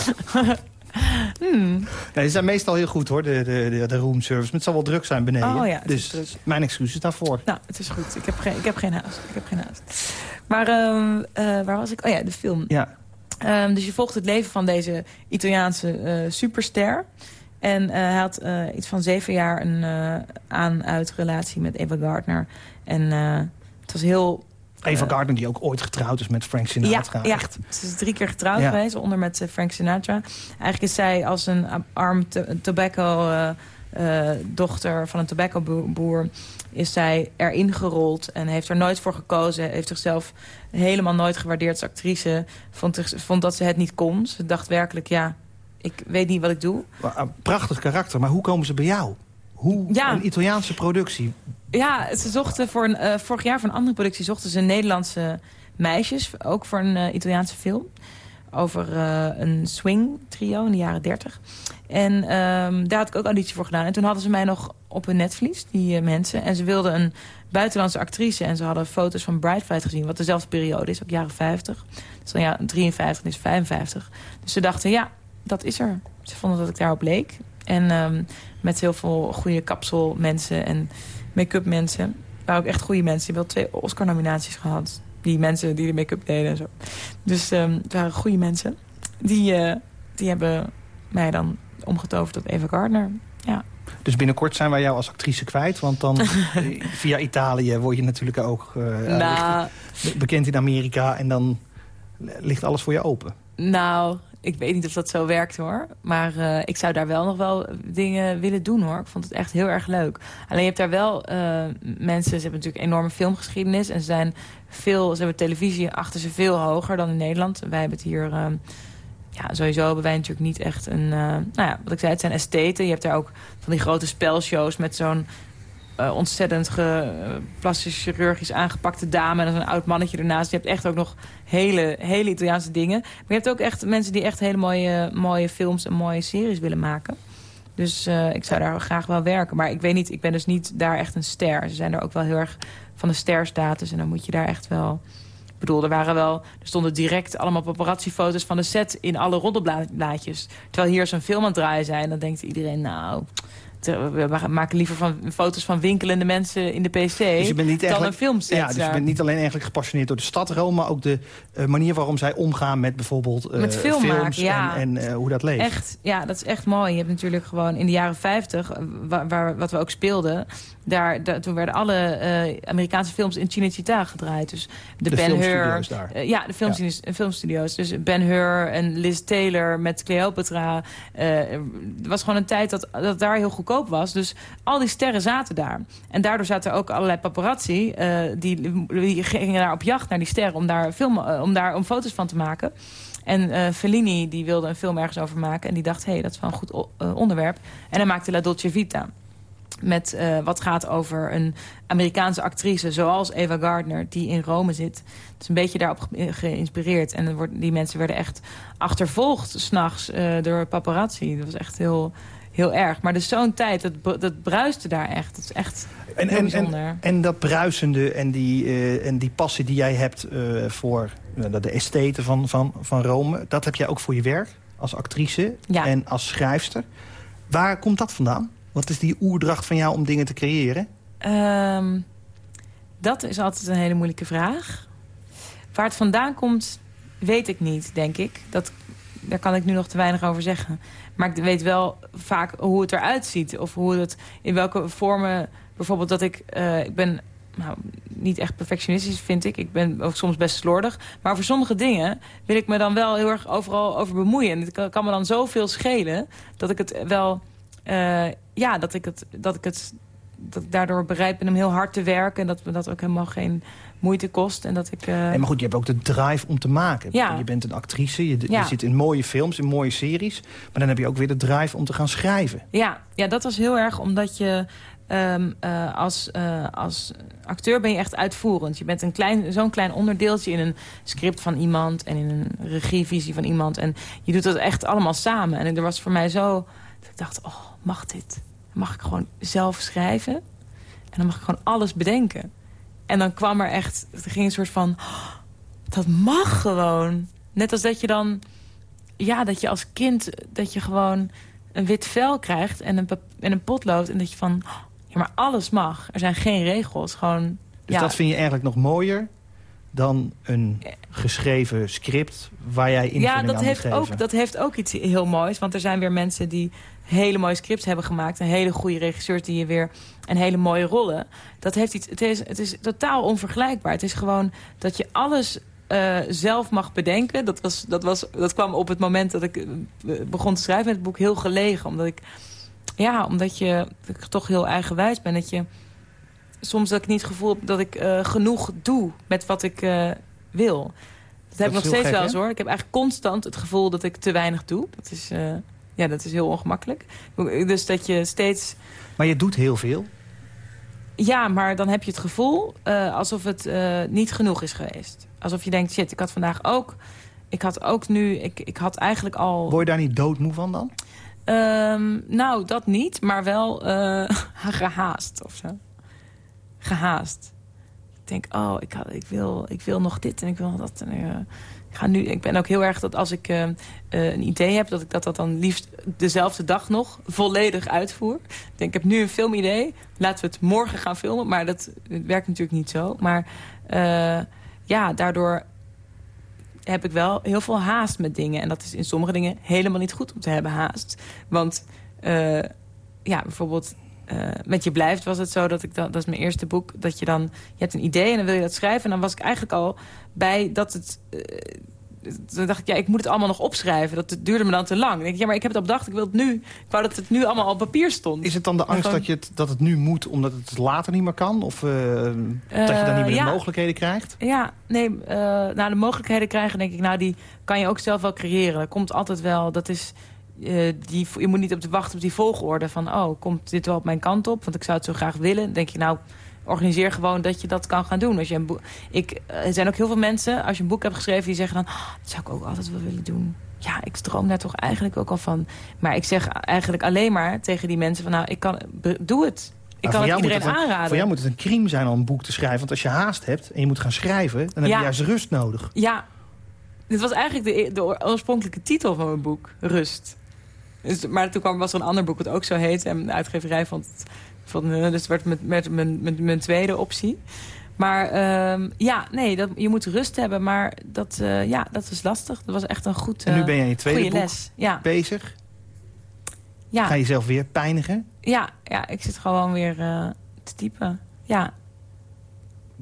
Hmm. Nee, ze zijn meestal heel goed hoor, de, de, de, roomservice. Maar het zal wel druk zijn beneden. Oh ja, dus druk. mijn excuses daarvoor. Nou, het is goed. Ik heb geen, ik heb geen haast. Ik heb geen haast. Maar ehm, eh, waar was ik? Oh ja, de film. Ja. Ehm, dus je volgt het leven van deze Italiaanse eh, superster. En eh, hij had iets van zeven jaar een aan-uit relatie met Eva Gardner. En het was heel... Eva Eh, Gardner, die ook ooit getrouwd is met Frank Sinatra. Ja, ja. Echt. Ze is drie keer getrouwd Ja. geweest, onder met eh, Frank Sinatra. Eigenlijk is zij als een arm to- tobacco... eh, dochter van een tobacco-boer... is zij erin gerold en heeft er nooit voor gekozen. Heeft zichzelf helemaal nooit gewaardeerd als actrice. Vond, vond dat ze het niet kon. Ze dacht werkelijk, ja, ik weet niet wat ik doe. Prachtig karakter, maar hoe komen ze bij jou? Hoe Ja. een Italiaanse productie? Ja, ze zochten voor een, eh, vorig jaar voor een andere productie... zochten ze Nederlandse meisjes, ook voor een eh, Italiaanse film. Over eh, een swing trio in de jaren 30. En ehm, daar had ik ook auditie voor gedaan. En toen hadden ze mij nog op hun netvlies, die mensen. En ze wilden een buitenlandse actrice. En ze hadden foto's van Bright gezien, wat dezelfde periode is, ook jaren 50. Dus dan ja, 53 is 55. Dus ze dachten, ja, dat is er. Ze vonden dat ik daarop leek. En ehm, met heel veel goede kapsel mensen en make-up mensen. waren ook echt goede mensen. Die hebben wel twee Oscar-nominaties gehad. Die mensen die de make-up deden en zo. Dus ehm, het waren goede mensen. Die, eh, die hebben mij dan omgetoverd tot Eva Gardner. Ja. Dus binnenkort zijn wij jou als actrice kwijt. Want dan via Italië word je natuurlijk ook nou, be- bekend in Amerika. En dan ligt alles voor je open. nou, ik weet niet of dat zo werkt hoor. Maar eh, ik zou daar wel nog wel dingen willen doen hoor. Ik vond het echt heel erg leuk. Alleen je hebt daar wel eh, mensen, ze hebben natuurlijk enorme filmgeschiedenis. En ze, zijn veel, ze hebben televisie achter ze veel hoger dan in Nederland. Wij hebben het hier... eh, ja, sowieso hebben wij natuurlijk niet echt een... eh, nou ja, wat ik zei, het zijn estheten. Je hebt daar ook van die grote spelshows met zo'n eh, ontzettend ge, eh, plastisch chirurgisch aangepakte dame... en zo'n oud mannetje ernaast. Je hebt echt ook nog hele, hele Italiaanse dingen. Maar je hebt ook echt mensen die echt hele mooie, mooie films en mooie series willen maken. Dus eh, ik zou daar graag wel werken. Maar ik weet niet, ik ben dus niet daar echt een ster. Ze zijn er ook wel heel erg van de sterstatus. En dan moet je daar echt wel... Ik bedoel, er waren wel... Er stonden direct allemaal paparazzi-foto's van de set in alle roddelblaadjes. Terwijl hier zo'n film aan het draaien zijn, dan denkt iedereen... nou, we maken liever van foto's van winkelende mensen in de pc... Dus je bent niet dan een filmset. Ja, dus je daar. bent niet alleen eigenlijk gepassioneerd door de stad Rome... maar ook de eh, manier waarom zij omgaan met bijvoorbeeld eh, Met films maken, ja. en, en eh, hoe dat leeft. Echt, ja, dat is echt mooi. Je hebt natuurlijk gewoon in de jaren 50, eh, waar, waar- wat we ook speelden... Daar, daar- toen werden alle eh, Amerikaanse films in Cinecittà gedraaid. Dus de, De Ben Hur... daar. eh, ja, de filmstudio's, filmstudio's. Dus Ben Hur en Liz Taylor met Cleopatra. eh, er was gewoon een tijd dat, dat daar heel goedkoop was. Dus al die sterren zaten daar. En daardoor zaten ook allerlei paparazzi... eh, die, gingen daar op jacht naar die sterren... om daar, film, eh, om daar om foto's van te maken. En eh, Fellini die wilde een film ergens over maken. En die dacht, hé, hey, dat is wel een goed onderwerp. En hij maakte La Dolce Vita. Met wat gaat over een Amerikaanse actrice zoals Eva Gardner... die in Rome zit. Het is een beetje daarop ge- geïnspireerd. En er die mensen werden echt achtervolgd s'nachts door paparazzi. Dat was echt heel, heel erg. Maar dus zo'n tijd, dat, dat bruiste daar echt. Dat is echt En, heel en, bijzonder. en, en dat bruisende en die, eh, en die passie die jij hebt eh, voor eh, de estheten van, van, van Rome... dat heb jij ook voor je werk als actrice Ja. en als schrijfster. Waar komt dat vandaan? Wat is die oerdracht van jou om dingen te creëren? Ehm, dat is altijd een hele moeilijke vraag. Waar het vandaan komt, weet ik niet, denk ik. Dat, daar kan ik nu nog te weinig over zeggen. Maar ik weet wel vaak hoe het eruit ziet. Of hoe het, in welke vormen... Bijvoorbeeld dat ik... eh, ik ben nou, niet echt perfectionistisch, vind ik. Ik ben ook soms best slordig. Maar voor sommige dingen wil ik me dan wel heel erg overal over bemoeien. En het kan, me dan zoveel schelen... dat ik het wel... eh, ja, dat ik het, dat ik het dat ik daardoor bereid ben om heel hard te werken. En dat me dat ook helemaal geen moeite kost. En dat ik, uh... nee, maar goed, je hebt ook de drive om te maken. Ja. Je bent een actrice, je, Ja. je zit in mooie films, in mooie series. Maar dan heb je ook weer de drive om te gaan schrijven. Ja, ja, dat was heel erg omdat je ehm, eh, als, eh, als acteur ben je echt uitvoerend. Je bent een klein, zo'n klein onderdeeltje in een script van iemand... en in een regievisie van iemand. En je doet dat echt allemaal samen. En er was voor mij zo... dat ik dacht, oh, mag dit? Mag ik gewoon zelf schrijven? En dan mag ik gewoon alles bedenken. En dan kwam er echt... Er ging een soort van... oh, dat mag gewoon. Net als dat je dan... Ja, dat je als kind... dat je gewoon een wit vel krijgt en een, en een potlood... en dat je van... oh, ja, maar alles mag. Er zijn geen regels. Gewoon... Dus ja, dat vind je eigenlijk nog mooier dan een geschreven script waar jij invulling ja, dat aan heeft, geven. ook, dat heeft ook iets heel moois. Want er zijn weer mensen die hele mooie scripts hebben gemaakt. En hele goede regisseurs die je weer... En hele mooie rollen. Dat heeft iets, het, is, het is totaal onvergelijkbaar. Het is gewoon dat je alles eh, zelf mag bedenken. Dat, was, dat, was, dat kwam op het moment dat ik eh, begon te schrijven met het boek heel gelegen. Omdat ik... Ja, omdat je ik toch heel eigenwijs ben. Dat je soms dat ik niet het gevoel heb dat ik eh, genoeg doe met wat ik eh, wil. Dat heb ik nog steeds gek, wel eens hoor. Ik heb eigenlijk constant het gevoel dat ik te weinig doe. Dat is, eh, ja, dat is heel ongemakkelijk. Dus dat je steeds... Maar je doet heel veel. Ja, maar dan heb je het gevoel alsof het niet genoeg is geweest. Alsof je denkt, shit, ik had vandaag ook... Ik had ook nu... Ik, ik had eigenlijk al... Word je daar niet doodmoe van dan? Ehm, nou, dat niet, maar wel eh, gehaast of zo. Gehaast. Ik denk, oh, ik, ik, wil, ik wil nog dit en ik wil dat. En, eh, ik, ga nu, ik ben ook heel erg dat als ik eh, eh, een idee heb... dat ik dat, dat dan liefst dezelfde dag nog volledig uitvoer. Ik denk, ik heb nu een filmidee, laten we het morgen gaan filmen. Maar dat werkt natuurlijk niet zo. Maar ja, daardoor heb ik wel heel veel haast met dingen. En dat is in sommige dingen helemaal niet goed om te hebben haast. Want ja, bijvoorbeeld eh, met Je Blijft was het zo dat ik dan... Dat is mijn eerste boek. Dat je dan... Je hebt een idee en dan wil je dat schrijven. En dan was ik eigenlijk al bij dat het... eh, toen dacht ik, ja, ik moet het allemaal nog opschrijven. Dat duurde me dan te lang. Dan denk ik, ja, maar ik heb het op bedacht. Ik wil het nu. Ik wou dat het nu allemaal op papier stond. Is het dan de angst gewoon- dat, je het, dat het nu moet omdat het later niet meer kan? Of eh, dat je dan niet meer ja. de mogelijkheden krijgt? Ja, nee, nou, de mogelijkheden krijgen, denk ik, nou, die kan je ook zelf wel creëren. Dat komt altijd wel, dat is, eh, die, je moet niet op de wachten op die volgorde van, oh, komt dit wel op mijn kant op? Want ik zou het zo graag willen. Dan denk je, nou, organiseer gewoon dat je dat kan gaan doen. Als je een boek, ik, eh, er zijn ook heel veel mensen, als je een boek hebt geschreven, die zeggen dan, oh, dat zou ik ook altijd wel willen doen. Ja, ik droom daar toch eigenlijk ook al van. Maar ik zeg eigenlijk alleen maar tegen die mensen van, nou, ik kan, doe het. Ik Maar kan het iedereen een- aanraden. Voor jou moet het een crime zijn om een boek te schrijven. Want als je haast hebt en je moet gaan schrijven... dan heb Ja. je juist rust nodig. Ja, dit was eigenlijk de, de oor- oorspronkelijke titel van mijn boek, Rust. Dus, maar toen kwam, was er een ander boek wat ook zo heette. En de uitgeverij vond het... Vond, eh, dus het werd met, met, met, met mijn tweede optie. Maar ehm, ja, nee, dat, je moet rust hebben. Maar dat, eh, ja, dat is lastig. Dat was echt een goed, En nu eh, ben je in je tweede goede boek les. Ja, bezig. ja, Ga je jezelf weer pijnigen. ja, ja, ik zit gewoon weer eh, te typen. Ja,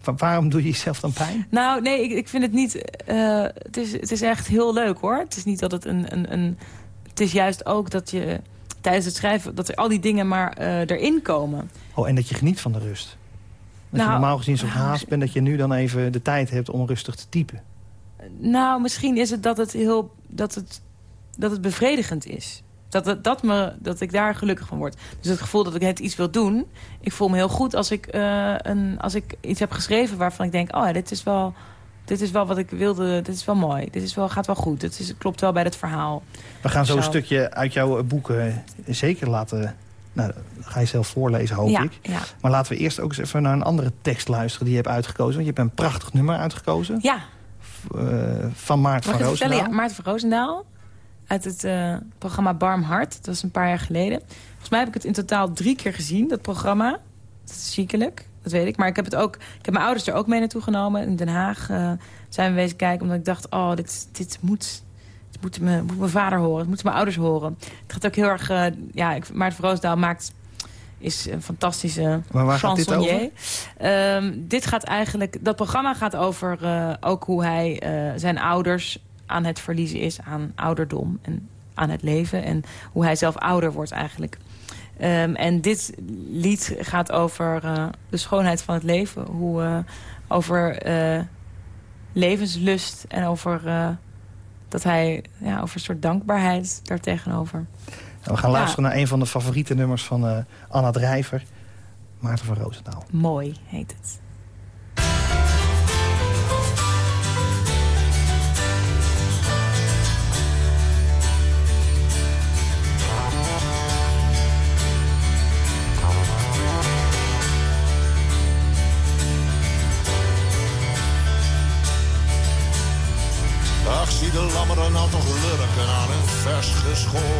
Wa- waarom doe je jezelf dan pijn? Nou, nee, ik, ik vind het niet... eh, het, is, het is echt heel leuk, hoor. Het is niet dat het een... een, een het is juist ook dat je tijdens het schrijven... dat er al die dingen maar eh, erin komen. Oh, en dat je geniet van de rust. Dat je Nou, normaal gezien zo nou, haast bent... dat je nu dan even de tijd hebt om rustig te typen. Nou, misschien is het dat het heel... dat het, dat het bevredigend is. Dat, het, dat, me, dat ik daar gelukkig van word. Dus het gevoel dat ik net iets wil doen... ik voel me heel goed als ik, eh, een, als ik iets heb geschreven... waarvan ik denk, oh ja, dit is wel... Dit is wel wat ik wilde, dit is wel mooi. Dit is wel, gaat wel goed. Het is, klopt wel bij het verhaal. We gaan zo een stukje uit jouw eh, boek eh, zeker laten... Nou, dat ga je zelf voorlezen, hoop ja, ik. ja. Maar laten we eerst ook eens even naar een andere tekst luisteren... die je hebt uitgekozen. Want je hebt een prachtig nummer uitgekozen. ja, eh, van Maart Mag van? Roosendaal. Ja, Maarten van Roosendaal. Uit het eh, programma Barm Hart. Dat was een paar jaar geleden. Volgens mij heb ik het in totaal drie keer gezien, dat programma. Dat is ziekelijk, dat weet ik. Maar ik heb, het ook, ik heb mijn ouders er ook mee naartoe genomen. In Den Haag eh, zijn we wezen kijken. Omdat ik dacht, oh, dit, dit moet... Het moet, me, moet mijn vader horen, het moeten mijn ouders horen. Het gaat ook heel erg... eh, ja, ik, Maarten van Roosendaal maakt is een fantastische Maar waar gaat dit chansonnier. Ehm, dit gaat eigenlijk, dat programma gaat over eh, ook hoe hij zijn ouders aan het verliezen is aan ouderdom en aan het leven. En hoe hij zelf ouder wordt eigenlijk. Ehm, en dit lied gaat over eh, de schoonheid van het leven. Hoe, eh, over eh, levenslust en over, dat hij, ja, over een soort dankbaarheid daartegenover. Nou, we gaan luisteren naar een van de favoriete nummers van Anna Drijver. Maarten van Roosendaal. Mooi heet het. school.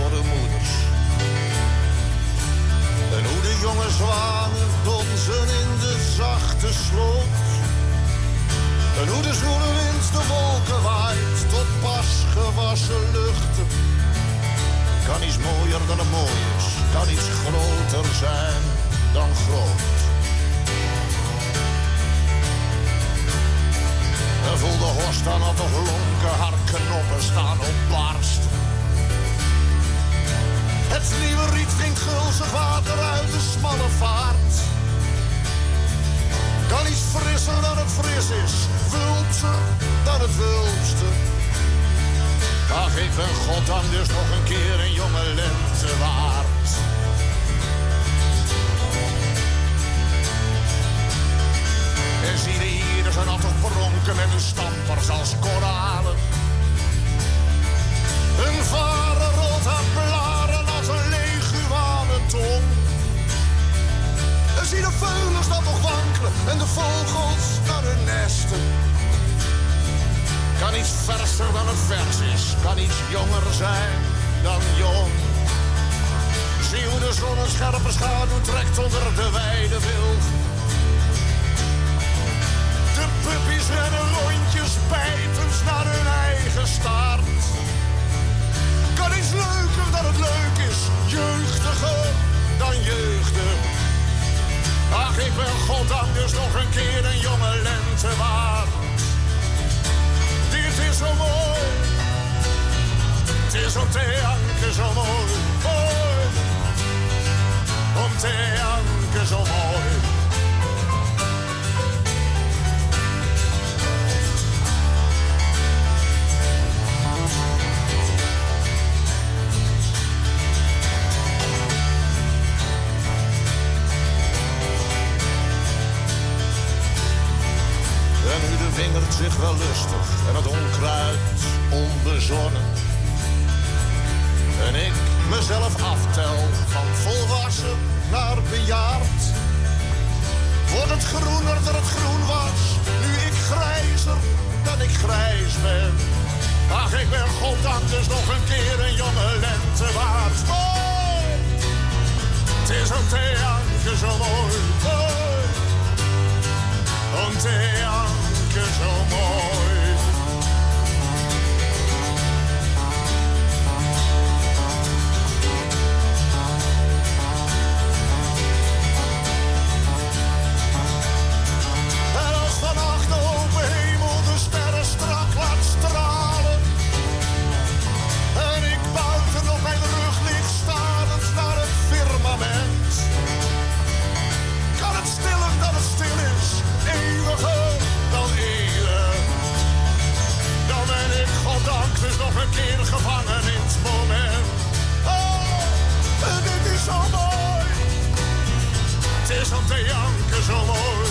anker zo mooi.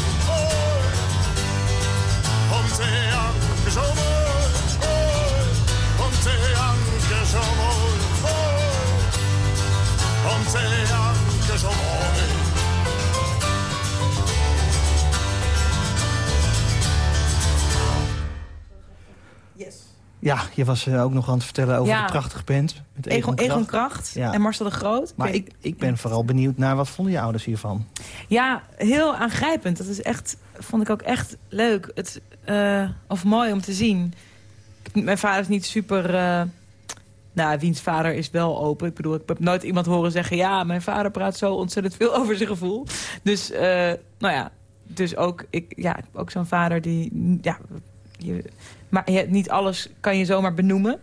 Om te anker zo mooi. Om te anker zo mooi. Om te anker zo mooi. Ja, je was eh, ook nog aan het vertellen over ja. de prachtige band. Met Egon, Egon Kracht, en Marcel de Groot. Maar ik, ik ben vooral benieuwd naar wat vonden je ouders hiervan? Ja, heel aangrijpend. Dat is echt, vond ik ook echt leuk. Het, eh, of mooi om te zien. Mijn vader is niet super... Uh, nou, wiens vader is wel open. Ik bedoel, ik heb nooit iemand horen zeggen... ja, mijn vader praat zo ontzettend veel over zijn gevoel. Dus, nou ja, dus ook, ik, ja, ook zo'n vader die... Ja, maar niet alles kan je zomaar benoemen.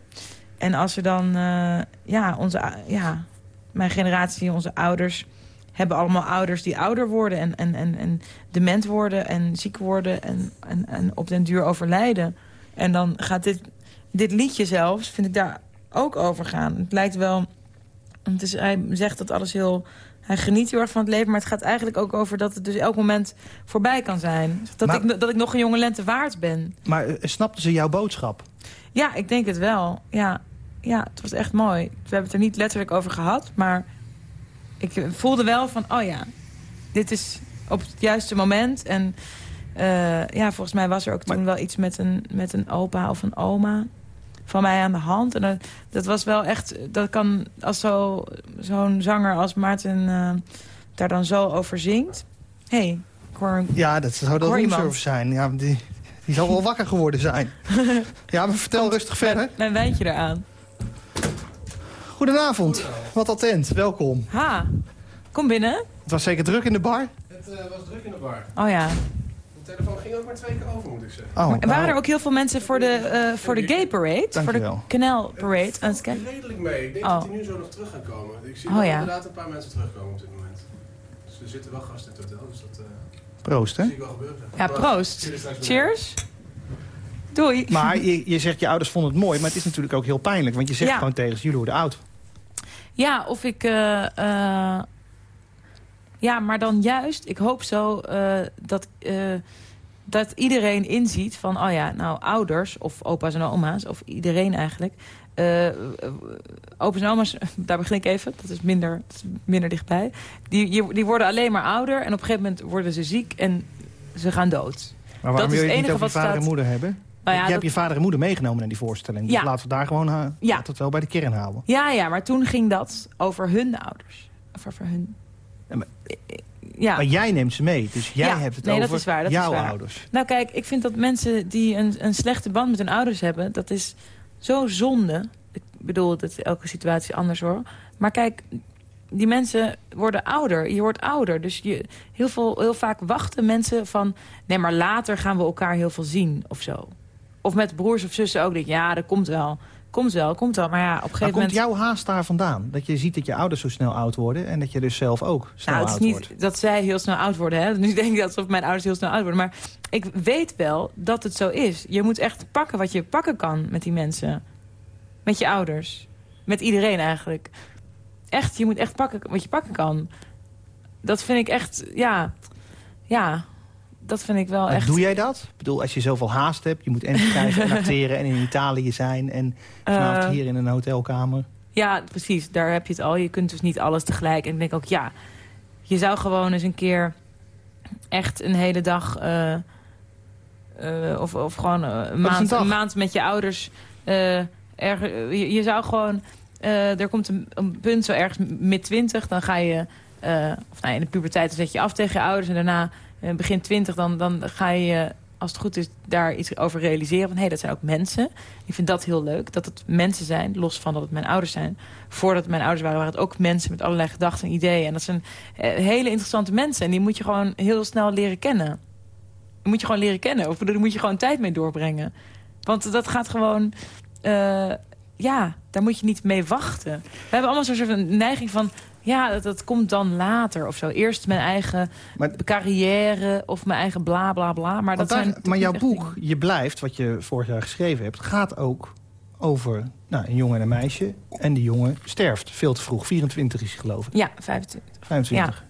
En als er dan, eh, ja, onze, ja, mijn generatie, onze ouders hebben allemaal ouders die ouder worden en, en, en, en dement worden en ziek worden en, en, en op den duur overlijden. En dan gaat dit, dit liedje zelfs, vind ik daar ook over gaan. Het lijkt wel, het is, hij zegt dat alles heel hij geniet heel erg van het leven, maar het gaat eigenlijk ook over... dat het dus elk moment voorbij kan zijn. Dat, Maar- ik, dat ik nog een jonge lente waard ben. Maar eh, snapten ze jouw boodschap? Ja, ik denk het wel. Ja, ja, het was echt mooi. We hebben het er niet letterlijk over gehad, maar ik voelde wel van, oh ja, dit is op het juiste moment. En eh, ja, volgens mij was er ook toen wel iets met een, met een opa of een oma van mij aan de hand. En dat, dat was wel echt, dat kan als zo- zo'n zanger als Maarten eh, daar dan zo over zingt. Hé, hey, ik hoor Ja, dat zou iemand. roomservice zijn. Ja, die, die zal wel wakker geworden zijn. Ja, maar vertel rustig verder. mijn wijntje eraan. Goedenavond. Wat attent. Welkom. Ha, kom binnen. Het was zeker druk in de bar. Het eh, was druk in de bar. Oh ja. De telefoon ging ook maar twee keer over, moet ik zeggen. Oh, En waren nou, er ook heel veel mensen voor de, eh, voor de gay parade? Voor de. Canal parade aan het kijken? Redelijk mee. Ik denk Oh. dat die nu zo nog terug gaan komen. Ik zie Oh, ja. inderdaad een paar mensen terugkomen op dit moment. Dus er zitten wel gasten in het hotel, dus dat eh, Proost, hè? zie ik wel gebeuren. Ja, proost. Jullie. Cheers. Doei. Maar je, je zegt je ouders vonden het mooi, maar het is natuurlijk ook heel pijnlijk. Want je zegt Ja. gewoon tegen ze, jullie worden oud. Ja, of ik... eh, eh, ja, maar dan juist, ik hoop zo eh, dat, eh, dat iedereen inziet van... oh ja, nou, ouders of opa's en oma's, of iedereen eigenlijk... eh, opa's en oma's, daar begin ik even, dat is minder, dat is minder dichtbij. Die, die worden alleen maar ouder en op een gegeven moment worden ze ziek en ze gaan dood. Maar waarom is wil je het het niet enige over je wat vader en staat- moeder hebben? Nou ja, je dat- hebt je vader en moeder meegenomen naar die voorstelling. Dus Ja. laten we daar gewoon Ja. het wel bij de kern houden. Ja, ja, maar toen ging dat over hun ouders. Of over hun... Ja, maar- Ja. Maar jij neemt ze mee, dus jij Ja, hebt het nee, dat over is waar, dat is jouw waar. ouders. Nou kijk, ik vind dat mensen die een, een slechte band met hun ouders hebben... dat is zo zonde. Ik bedoel, dat elke situatie anders hoor. Maar kijk, die mensen worden ouder. Je wordt ouder. Dus je, heel, veel, heel vaak wachten mensen van... nee, maar later gaan we elkaar heel veel zien of zo. Of met broers of zussen ook. Denk, ja, dat komt wel. Komt wel, komt wel. Maar ja, op een gegeven komt moment... jouw haast daar vandaan? Dat je ziet dat je ouders zo snel oud worden... en dat je dus zelf ook snel Nou, het oud is wordt. niet dat zij heel snel oud worden. Hè? Nu denk ik alsof mijn ouders heel snel oud worden. Maar ik weet wel dat het zo is. Je moet echt pakken wat je pakken kan met die mensen. Met je ouders. Met iedereen eigenlijk. Echt, je moet echt pakken wat je pakken kan. Dat vind ik echt, ja... Ja, dat vind ik wel Maar echt... Doe jij dat? Ik bedoel, als je zoveel haast hebt... je moet en schrijven en acteren en in Italië zijn... en vanavond Eh, hier in een hotelkamer. Ja, precies. Daar heb je het al. Je kunt dus niet alles tegelijk. En ik denk ook, ja, je zou gewoon eens een keer echt een hele dag... eh, eh, of, of gewoon een, maand, een maand met je ouders... erg, je, je zou gewoon... er komt een, een punt zo ergens mid twintig, dan ga je... of nou, in de puberteit zet je af tegen je ouders... en daarna begin twintig, dan, dan ga je, als het goed is, daar iets over realiseren. Van, hé, dat zijn ook mensen. Ik vind dat heel leuk, dat het mensen zijn, los van dat het mijn ouders zijn. Voordat het mijn ouders waren, waren het ook mensen met allerlei gedachten en ideeën. En dat zijn eh, hele interessante mensen. En die moet je gewoon heel snel leren kennen. Die moet je gewoon leren kennen. Of daar moet je gewoon tijd mee doorbrengen. Want dat gaat gewoon... eh, ja, daar moet je niet mee wachten. We hebben allemaal zo'n soort van neiging van... Ja, dat, dat komt dan later of zo. Eerst mijn eigen Maar- carrière of mijn eigen bla bla bla. Maar, dat daar- zijn maar jouw boek, Je Blijft, wat je vorig jaar geschreven hebt... gaat ook over nou, een jongen en een meisje. En die jongen sterft veel te vroeg. 24 is hij, geloof ik. Ja, 25. 25.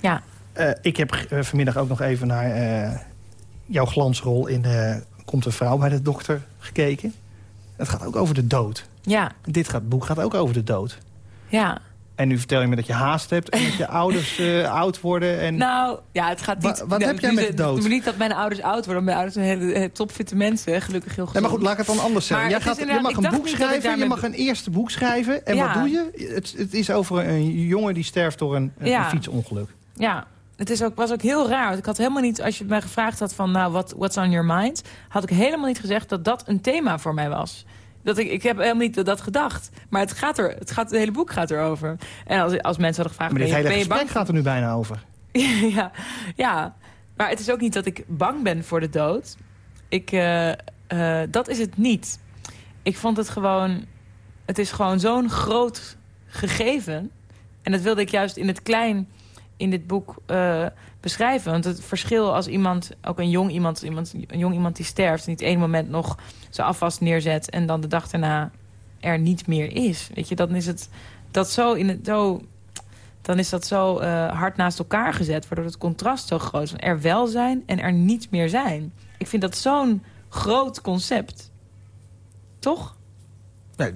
Ja. Eh, ik heb eh, vanmiddag ook nog even naar eh, jouw glansrol in Komt een vrouw bij de dokter gekeken. Het gaat ook over de dood. Ja, Dit gaat, boek gaat ook over de dood. ja. En nu vertel je me dat je haast hebt en dat je ouders eh, oud worden. En... Nou, ja, het gaat Wa- niet... wat nou, heb jij met de dood? Het moet niet dat mijn ouders oud worden. Mijn ouders zijn hele eh, topfitte mensen. Gelukkig heel gezond. Nee, maar goed, laat ik het dan anders zeggen. Jij gaat, je mag ik een boek ik schrijven, je mag een eerste boek schrijven. En Ja. wat doe je? Het, het is over een jongen die sterft door een, een Ja. fietsongeluk. Ja, het is ook, was ook heel raar. Want ik had helemaal niet, als je mij gevraagd had van, nou, what, what's on your mind? Had ik helemaal niet gezegd dat dat een thema voor mij was. Dat ik, ik heb helemaal niet dat geddacht. Maar het gaat er, het, gaat, het hele boek gaat erover. En als, als mensen hadden gevraagd, Maar dit ben, je, hele gesprek bang? gaat er nu bijna over. ja, ja, maar het is ook niet dat ik bang ben voor de dood. Ik, eh, eh, dat is het niet. Ik vond het gewoon... Het is gewoon zo'n groot gegeven. En dat wilde ik juist in het klein in dit boek eh, beschrijven. Want het verschil als iemand, ook een jong iemand, iemand, een jong iemand die sterft... niet één moment nog zijn afwas neerzet... en dan de dag daarna er niet meer is. Weet je, dan is het dat zo in het zo dan is dat zo eh, hard naast elkaar gezet... waardoor het contrast zo groot is. Van er wel zijn en er niet meer zijn. Ik vind dat zo'n groot concept. Toch? Nee,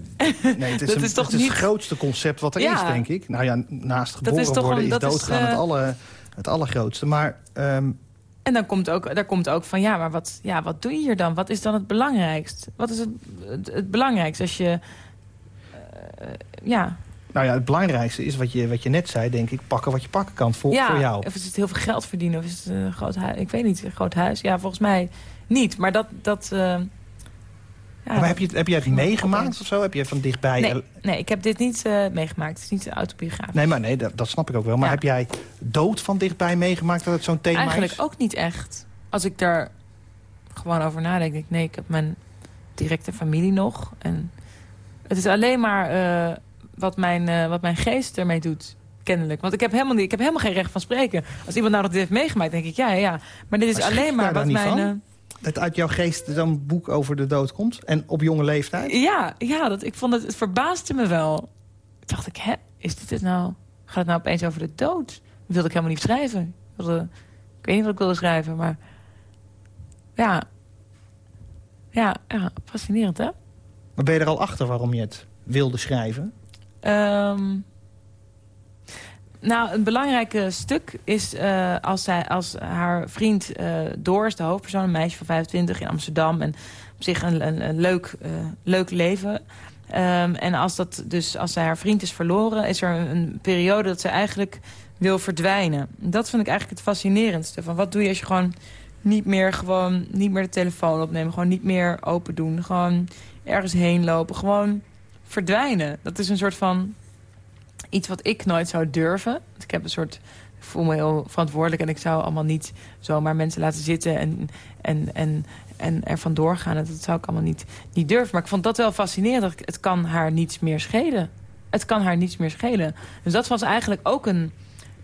nee het is, Dat een- is toch het, is niet- het grootste concept wat er Ja. is, denk ik. Nou ja, naast geboren is worden een- is dat is, doodgaan eh, het, alle, het allergrootste. Maar ehm, En dan komt ook, daar komt ook van, ja, maar wat, ja, wat doe je hier dan? Wat is dan het belangrijkst? Wat is het, het, het belangrijkste als je... eh, ja, nou ja, het belangrijkste is wat je, wat je net zei, denk ik. Pakken wat je pakken kan voor, ja, voor jou. of is het heel veel geld verdienen? Of is het een groot huis? Ik weet niet, een groot huis? Ja, volgens mij niet. Maar dat... dat eh, maar heb je, heb jij het meegemaakt of zo? Heb je van dichtbij... Nee, nee, ik heb dit niet eh, meegemaakt. Het is niet autobiografisch. Nee, maar nee, dat, dat snap ik ook wel. Maar Ja. heb jij dood van dichtbij meegemaakt dat het zo'n thema Eigenlijk is? ook niet echt. Als ik daar gewoon over nadenk, denk ik... nee, ik heb mijn directe familie nog. En het is alleen maar eh, wat, mijn, eh, wat mijn geest ermee doet, kennelijk. Want ik heb, helemaal niet, ik heb helemaal geen recht van spreken. Als iemand nou dat dit heeft meegemaakt, denk ik... ja, ja. Maar dit is alleen maar wat mijn... Dat uit jouw geest zo'n boek over de dood komt? En op jonge leeftijd? Ja, ja dat, ik vond het, het verbaasde me wel. Toen dacht ik, hè, is dit het nou? Gaat het nou opeens over de dood? Dat wilde ik helemaal niet schrijven. Ik, wilde, ik weet niet wat ik wilde schrijven, maar... Ja. Ja, ja fascinerend, hè? Maar ben je er al achter waarom je het wilde schrijven? Ehm, nou, een belangrijk stuk is eh, als, zij, als haar vriend eh Doris, de hoofdpersoon, een meisje van 25 in Amsterdam... en op zich een, een, leuk, eh, leuk leven. Ehm, en als, dat dus, als zij haar vriend is verloren, is er een, periode dat ze eigenlijk wil verdwijnen. Dat vind ik eigenlijk het fascinerendste. Van wat doe je als je gewoon niet meer, gewoon, niet meer de telefoon opneemt, gewoon niet meer open doen, gewoon ergens heen lopen, gewoon verdwijnen. Dat is een soort van iets wat ik nooit zou durven. Want Ik heb een soort ik voel me heel verantwoordelijk en ik zou allemaal niet zomaar mensen laten zitten en, en, en, en er vandoor gaan. Dat zou ik allemaal niet, niet durven. Maar ik vond dat wel fascinerend. dat Het kan haar niets meer schelen. Het kan haar niets meer schelen. Dus dat was eigenlijk ook een,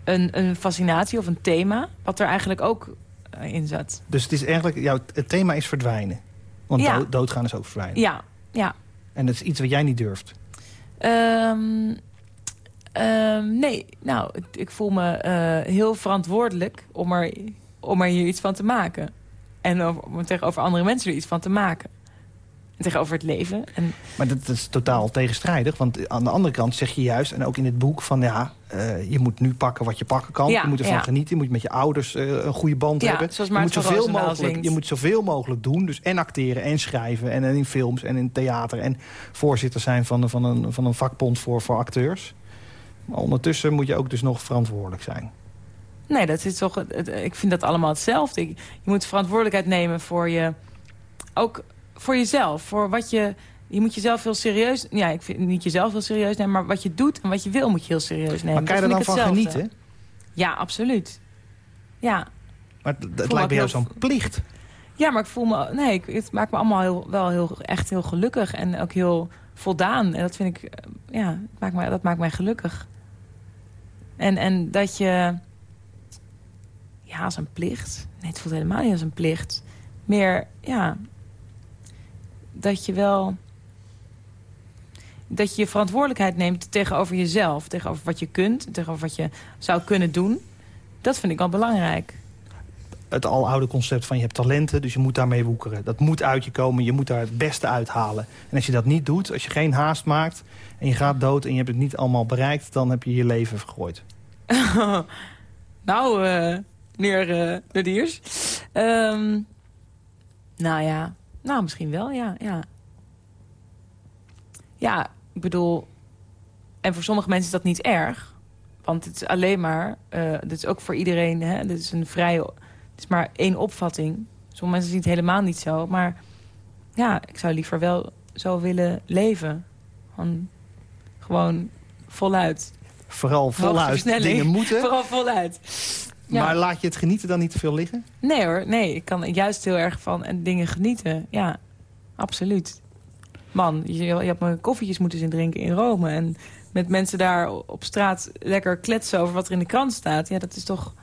een, een fascinatie of een thema. Wat er eigenlijk ook eh, in zat. Dus het is eigenlijk, jouw, het thema is verdwijnen. Want Ja. doodgaan is ook verdwijnen. Ja, ja. En dat is iets wat jij niet durft. Ehm, ehm, nee, nou, ik, ik voel me eh, heel verantwoordelijk om er, om er hier iets van te maken. En over, om er tegenover andere mensen er iets van te maken. En tegenover het leven. En, Maar dat, is totaal tegenstrijdig. Want aan de andere kant zeg je juist, en ook in het boek... van ja, eh, je moet nu pakken wat je pakken kan. Ja, je moet ervan ja. genieten. Je moet met je ouders eh, een goede band Ja, hebben. zoals je, moet zoveel mogelijk, zingt. je moet zoveel mogelijk doen. Dus en acteren en schrijven. En, in films en in theater. En voorzitter zijn van, van, een, van een vakbond voor, voor acteurs. Maar ondertussen moet je ook dus nog verantwoordelijk zijn. nee, dat is toch, ik vind dat allemaal hetzelfde. Je moet verantwoordelijkheid nemen voor je... Ook voor jezelf. Voor wat je... Je moet jezelf heel serieus... Ja, ik vind niet jezelf heel serieus nemen... maar wat je doet en wat je wil moet je heel serieus nemen. maar kan je er dan van hetzelfde. genieten? Ja, absoluut. Ja, Maar het, me lijkt bij jou zo'n plicht. Ja, maar ik voel me... Nee, ik, het maakt me allemaal heel, wel heel, echt heel gelukkig. En ook heel voldaan. En dat vind ik... eh, Ja, maakt mij, dat maakt mij gelukkig. En, en dat je... Ja, als een plicht. Nee, het voelt helemaal niet als een plicht. Meer, ja... Dat je wel... Dat je je verantwoordelijkheid neemt tegenover jezelf. Tegenover wat je kunt. Tegenover wat je zou kunnen doen. Dat vind ik wel belangrijk. Het aloude concept van je hebt talenten, dus je moet daarmee woekeren. Dat moet uit je komen, je moet daar het beste uithalen. En als je dat niet doet, als je geen haast maakt... en je gaat dood en je hebt het niet allemaal bereikt... dan heb je je leven vergooid. nou, eh meneer eh de Diers. Ehm, nou ja, nou misschien wel, ja, ja. Ja, ik bedoel... En voor sommige mensen is dat niet erg. Want het is alleen maar... eh dit is ook voor iedereen, hè. Dit is een vrije... Het is maar één opvatting. Sommige mensen zien het helemaal niet zo. Maar ja, ik zou liever wel zo willen leven. Gewoon, gewoon voluit. Vooral voluit dingen moeten. Vooral voluit. Ja. Maar laat je het genieten dan niet te veel liggen? Nee hoor, nee. Ik kan juist heel erg van en dingen genieten. Ja, absoluut. Man, je, je had me koffietjes moeten zien drinken in Rome. En met mensen daar op straat lekker kletsen over wat er in de krant staat. Ja, dat is toch,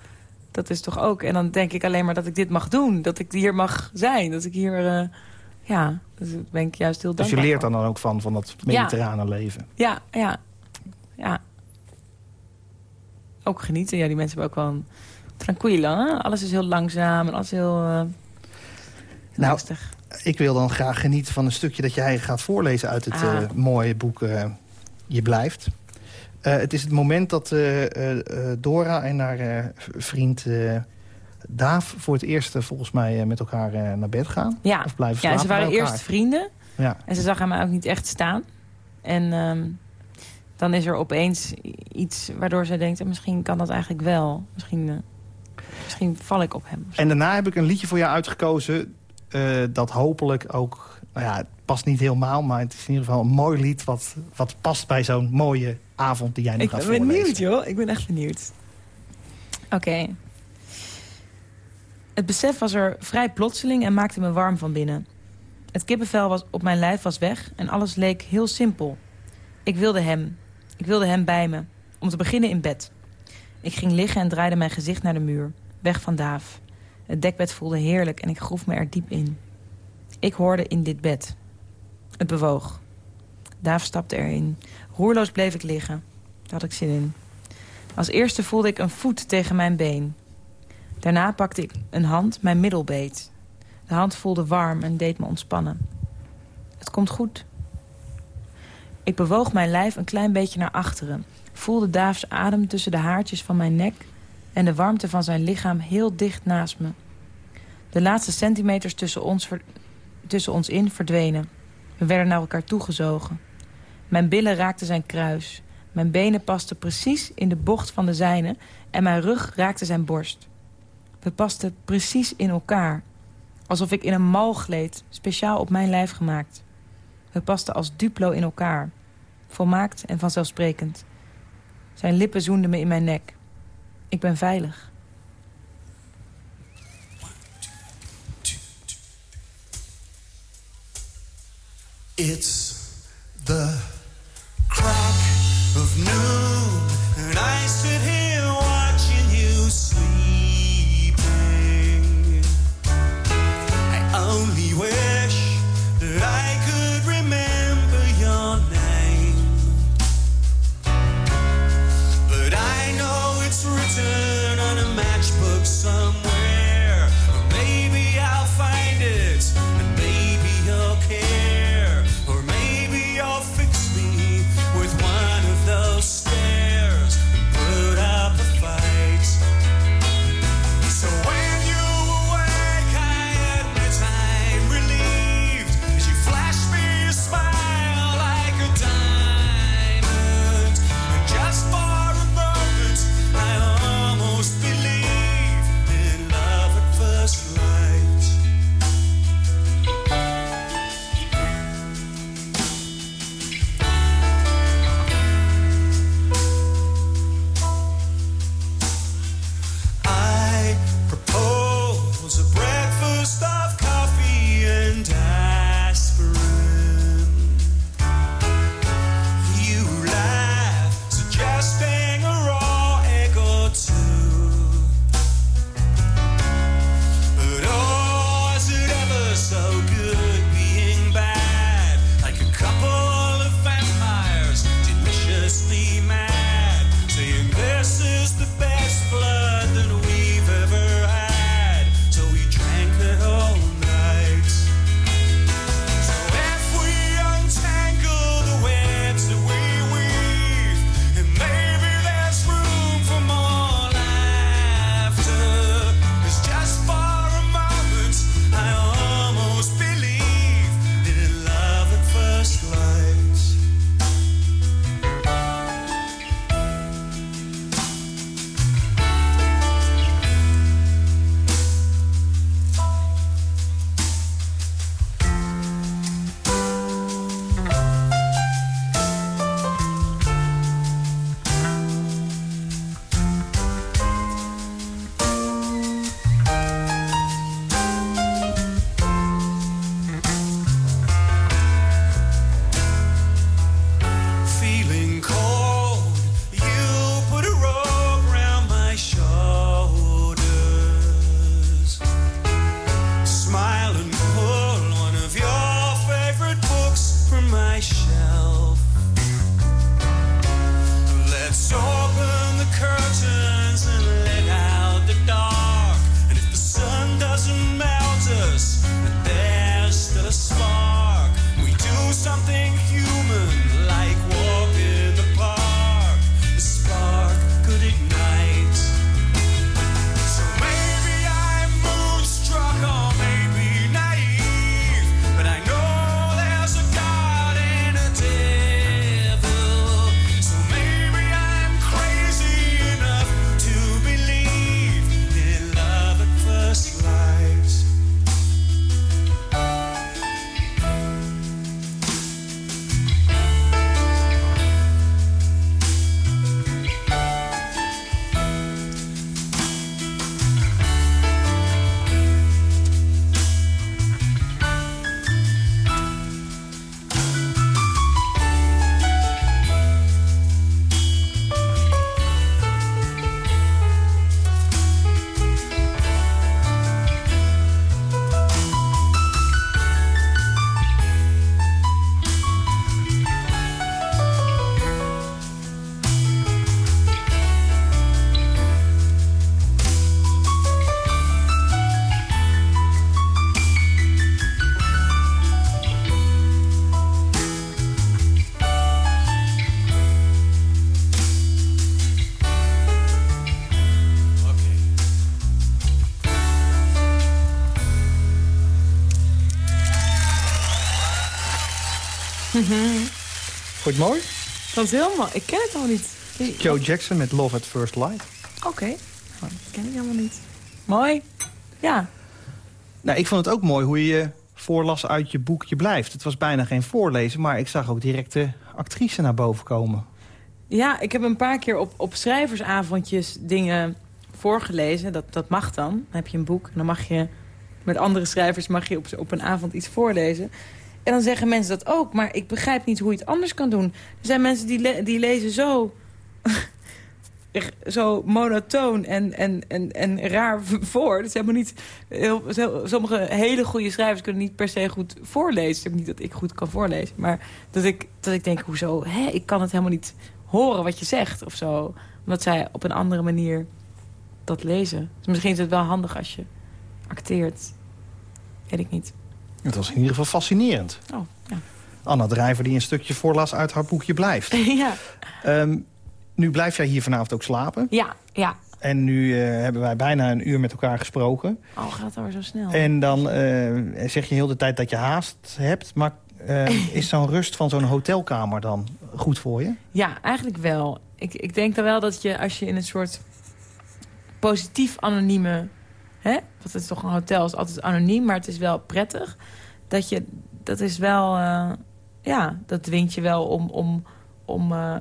dat is toch ook. En dan denk ik alleen maar dat ik dit mag doen. Dat ik hier mag zijn. Dat ik hier, eh, ja, dus ben ik juist heel Dus dankbaar je leert voor. dan ook van, van dat mediterrane leven. Ja, ja, ja. Ook genieten. Ja, die mensen hebben ook wel een. Hè? Alles is heel langzaam en alles heel, heel Nou, rustig. Ik wil dan graag genieten van een stukje dat jij gaat voorlezen uit het Ah. eh, mooie boek Je Blijft. Eh, het is het moment dat eh, eh, Dora en haar vriend Daaf voor het eerst volgens mij met elkaar naar bed gaan. Ja, Of blijven ja ze waren eerst vrienden. Ja. En ze zag hem ook niet echt staan. En ehm, dan is er opeens iets waardoor ze denkt... eh, misschien kan dat eigenlijk wel. Misschien, misschien val ik op hem. En daarna heb ik een liedje voor jou uitgekozen... dat hopelijk ook... Nou ja, past niet helemaal, maar het is in ieder geval een mooi lied... wat, wat past bij zo'n mooie avond die jij nu Ik gaat ben voorlezen. benieuwd, joh. Ik ben echt benieuwd. Oké. Het besef was er vrij plotseling en maakte me warm van binnen. Het kippenvel was op mijn lijf was weg en alles leek heel simpel. Ik wilde hem. Ik wilde hem bij me. Om te beginnen in bed. Ik ging liggen en draaide mijn gezicht naar de muur. Weg van Daaf. Het dekbed voelde heerlijk en ik groef me er diep in. Ik hoorde in dit bed. Het bewoog. Daaf stapte erin. Roerloos bleef ik liggen. Daar had ik zin in. Als eerste voelde ik een voet tegen mijn been. Daarna pakte ik een hand mijn middel beet. De hand voelde warm en deed me ontspannen. Het komt goed. Ik bewoog mijn lijf een klein beetje naar achteren. Voelde Daafs adem tussen de haartjes van mijn nek... en de warmte van zijn lichaam heel dicht naast me. De laatste centimeters tussen ons, tussen ons in verdwenen. We werden naar elkaar toegezogen. Mijn billen raakten zijn kruis. Mijn benen pasten precies in de bocht van de zijne... en mijn rug raakte zijn borst. We pasten precies in elkaar. Alsof ik in een mal gleed, speciaal op mijn lijf gemaakt. We pasten als duplo in elkaar. Volmaakt en vanzelfsprekend. Zijn lippen zoenden me in mijn nek. Ik ben veilig. Het mooi? Dat is helemaal... Ik ken het nog niet. Joe Jackson met Love at First Light. Oké. Dat ken ik helemaal niet. Mooi. Ja. Nou, ik vond het ook mooi hoe je voorlas uit je boekje blijft. Het was bijna geen voorlezen, maar ik zag ook direct de actrice naar boven komen. Ja, ik heb een paar keer op, op schrijversavondjes dingen voorgelezen. Dat, dat mag dan. Dan heb je een boek en dan mag je met andere schrijvers mag je op, op een avond iets voorlezen. En dan zeggen mensen dat ook, maar ik begrijp niet hoe je het anders kan doen. Er zijn mensen die, die lezen zo, zo monotoon en, en, en, en raar voor. Dat is helemaal niet... Heel, sommige hele goede schrijvers kunnen niet per se goed voorlezen. Ook niet dat ik goed kan voorlezen. Maar dat ik, dat ik denk, hoezo? Hè? Ik kan het helemaal niet horen wat je zegt of zo. Omdat zij op een andere manier dat lezen. Dus misschien is het wel handig als je acteert. Weet ik niet. Het was in ieder geval fascinerend. Oh, ja. Anna Drijver die een stukje voorlas uit haar boekje blijft. ja. Ehm, nu blijf jij hier vanavond ook slapen. Ja, ja. En nu eh, hebben wij bijna een uur met elkaar gesproken. Oh, gaat het alweer zo snel. En dan eh, zeg je heel de tijd dat je haast hebt. Maar eh, is zo'n rust van zo'n hotelkamer dan goed voor je? Ja, eigenlijk wel. Ik, ik denk dan wel dat je als je in een soort positief anonieme... Hè? Want het is toch een hotel, is altijd anoniem, maar het is wel prettig. Dat je, dat is wel... eh, ja, dat dwingt je wel om, om, om, eh,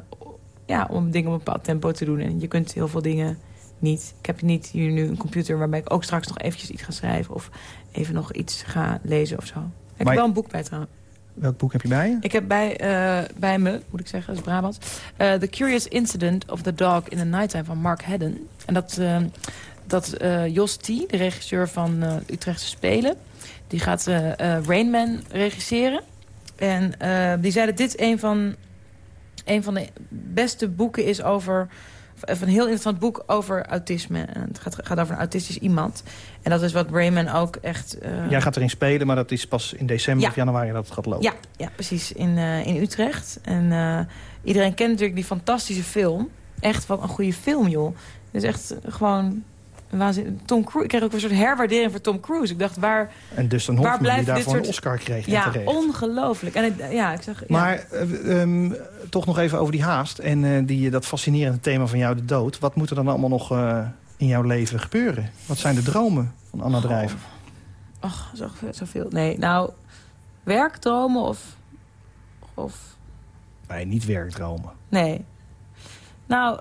ja, om dingen op een bepaald tempo te doen. En je kunt heel veel dingen niet. Ik heb niet hier nu een computer waarbij ik ook straks nog eventjes iets ga schrijven... of even nog iets ga lezen of zo. Ik heb Maar- wel een boek bij trouwens. Welk boek heb je bij je? Ik heb bij, eh, bij me, moet ik zeggen, dat is Brabant... eh, The Curious Incident of the Dog in the Nighttime van Mark Hedden. En dat, eh, dat eh, Jos T., de regisseur van eh, Utrechtse Spelen... die gaat eh, Rain Man regisseren. En die zei dat dit een van, een van de beste boeken is over... of een heel interessant boek over autisme. En het gaat, gaat over een autistisch iemand. En dat is wat Rayman ook echt... Jij gaat erin spelen, maar dat is pas in december Ja. of januari dat het gaat lopen. ja, ja precies. In, in Utrecht. En iedereen kent natuurlijk die fantastische film. Echt wat een goede film, joh. Het is echt gewoon waanzin. Tom Cruise. Ik kreeg ook een soort herwaardering voor Tom Cruise. Ik dacht, waar... En Dustin Waar Hoffman die blijft dit daarvoor een soort- Oscar kreeg. Ja, ongelooflijk. En ik, ja, ik zag... ja. Maar eh, ehm, toch nog even over die haast en eh, die, dat fascinerende thema van jou, de dood. Wat moet er dan allemaal nog eh, in jouw leven gebeuren? Wat zijn de dromen van Anna Oh. Drijver? Ach, zoveel, zoveel. Nee, nou... Werkdromen of... Of... Nee, niet werkdromen. Nee. Nou,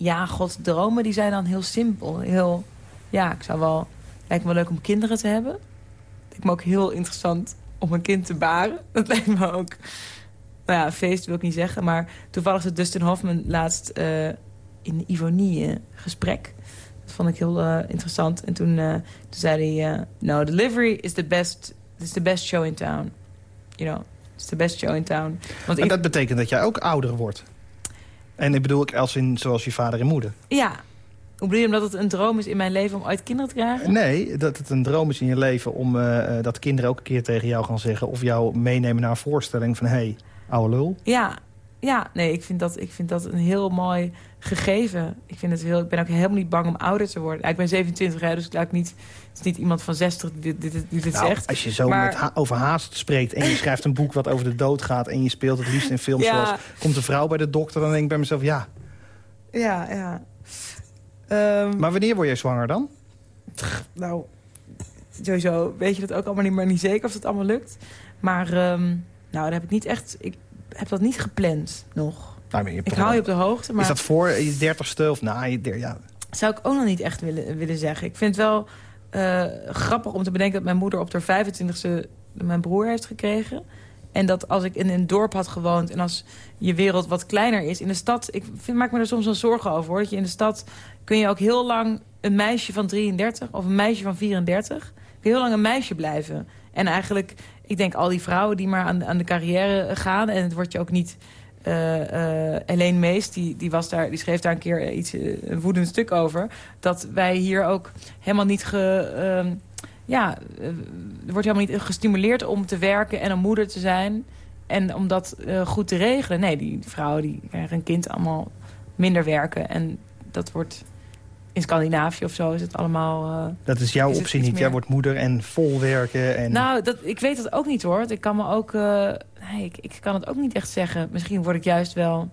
ja, god, dromen die zijn dan heel simpel. Heel, ja, ik zou wel... Lijkt me wel leuk om kinderen te hebben. Lijkt me ook heel interessant om een kind te baren. Dat lijkt me ook... Nou ja, feest wil ik niet zeggen. Maar toevallig zat Dustin Hoffman laatst eh, in Ivonie eh, gesprek. Dat vond ik heel eh, interessant. En toen, toen zei hij... no, Delivery is the best, is the best show in town. You know, it's the best show in town. Want En dat betekent dat jij ook ouder wordt. En ik bedoel ik als in zoals je vader en moeder. Ja. Hoe bedoel je, omdat het een droom is in mijn leven om ooit kinderen te krijgen? Nee, dat het een droom is in je leven om eh, eh, dat kinderen ook een keer tegen jou gaan zeggen... of jou meenemen naar een voorstelling van... hé, hey, ouwe lul. Ja. Ja, nee, ik vind, dat, ik vind dat een heel mooi gegeven. Ik, vind het heel, ik ben ook helemaal niet bang om ouder te worden. Ik ben 27 jaar, dus ik laat niet, het is niet iemand van 60 die dit, dit, die dit Nou, zegt. als je zo Maar- met over haast spreekt en je schrijft een boek wat over de dood gaat... en je speelt het liefst in films Ja. zoals... komt een vrouw bij de dokter, dan denk ik bij mezelf... ja, Ja, ja. Ehm, maar wanneer word jij zwanger dan? Nou, sowieso weet je dat ook allemaal niet, maar niet zeker of dat allemaal lukt. Maar, ehm, nou, daar heb ik niet echt... Ik heb dat niet gepland nog. Nou, je Ik hou je op de hoogte, maar... Is dat voor je dertigste of na je der, ja, zou ik ook nog niet echt willen, willen zeggen. Ik vind het wel eh, grappig om te bedenken dat mijn moeder op haar 25e mijn broer heeft gekregen. En dat als ik in een dorp had gewoond en als je wereld wat kleiner is. In de stad, ik vind, maak me er soms wel zorgen over hoor. Dat je in de stad kun je ook heel lang een meisje van 33 of een meisje van 34... kun je heel lang een meisje blijven. En eigenlijk, ik denk al die vrouwen die maar aan, aan de carrière gaan... en het wordt je ook niet... eh eh Helene Mees, die, die, was daar, die schreef daar een keer eh, iets, een woedend stuk over. Dat wij hier ook helemaal niet ge... ehm, ja, wordt helemaal niet gestimuleerd om te werken en een moeder te zijn. En om dat goed te regelen. Nee, die vrouwen die krijgen een kind allemaal minder werken. En dat wordt in Scandinavië of zo is het allemaal... eh, Dat is jouw Is optie niet. Jij wordt moeder en vol werken. En... Nou, dat, ik weet dat ook niet hoor. Ik kan me ook... eh, nee, ik, ik kan het ook niet echt zeggen. Misschien word ik juist wel...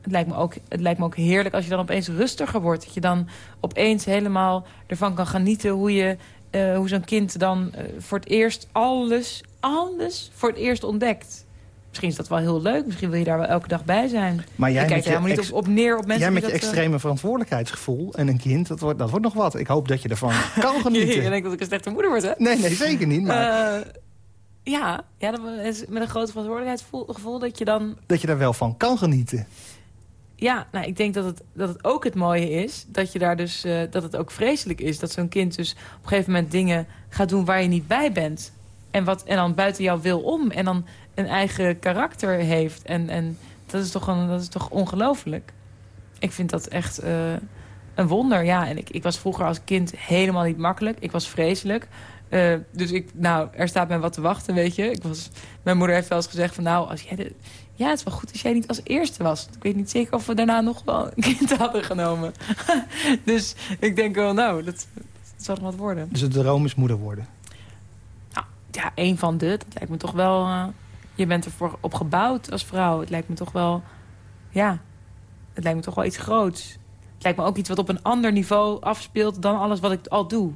Het lijkt, me ook, het lijkt me ook heerlijk als je dan opeens rustiger wordt. Dat je dan opeens helemaal ervan kan genieten hoe, je, eh, hoe zo'n kind dan voor het eerst alles, alles voor het eerst ontdekt. Misschien is dat wel heel leuk. Misschien wil je daar wel elke dag bij zijn. maar jij ik kijk met er je, helemaal niet op, op neer op mensen jij met je dat, eh, extreme verantwoordelijkheidsgevoel en een kind, dat wordt, dat wordt nog wat. Ik hoop dat je ervan kan je genieten. denkt dat ik een slechte moeder word, hè? Nee, nee, zeker niet. Maar Eh, ja, ja, dat is met een groot verantwoordelijkheidsgevoel dat je dan dat je daar wel van kan genieten. Ja, nou, ik denk dat het, dat het ook het mooie is. Dat je daar dus eh, dat het ook vreselijk is. Dat zo'n kind dus op een gegeven moment dingen gaat doen waar je niet bij bent. En, wat, en dan buiten jouw wil om. En dan een eigen karakter heeft. En, en dat is toch, een, dat is toch ongelooflijk. Ik vind dat echt eh, een wonder. Ja, en ik, ik was vroeger als kind helemaal niet makkelijk. Ik was vreselijk. Eh, dus ik, nou, er staat mij wat te wachten, weet je. Ik was, mijn moeder heeft wel eens gezegd van, nou, als jij de, ja, het is wel goed als jij niet als eerste was. Ik weet niet zeker of we daarna nog wel een kind hadden genomen. dus ik denk wel, nou, dat, dat zal nog wat worden. Dus de droom is moeder worden. Nou, ja, een van de, dat lijkt me toch wel... eh, je bent ervoor op gebouwd als vrouw. Het lijkt me toch wel, ja, het lijkt me toch wel iets groots. Het lijkt me ook iets wat op een ander niveau afspeelt dan alles wat ik al doe.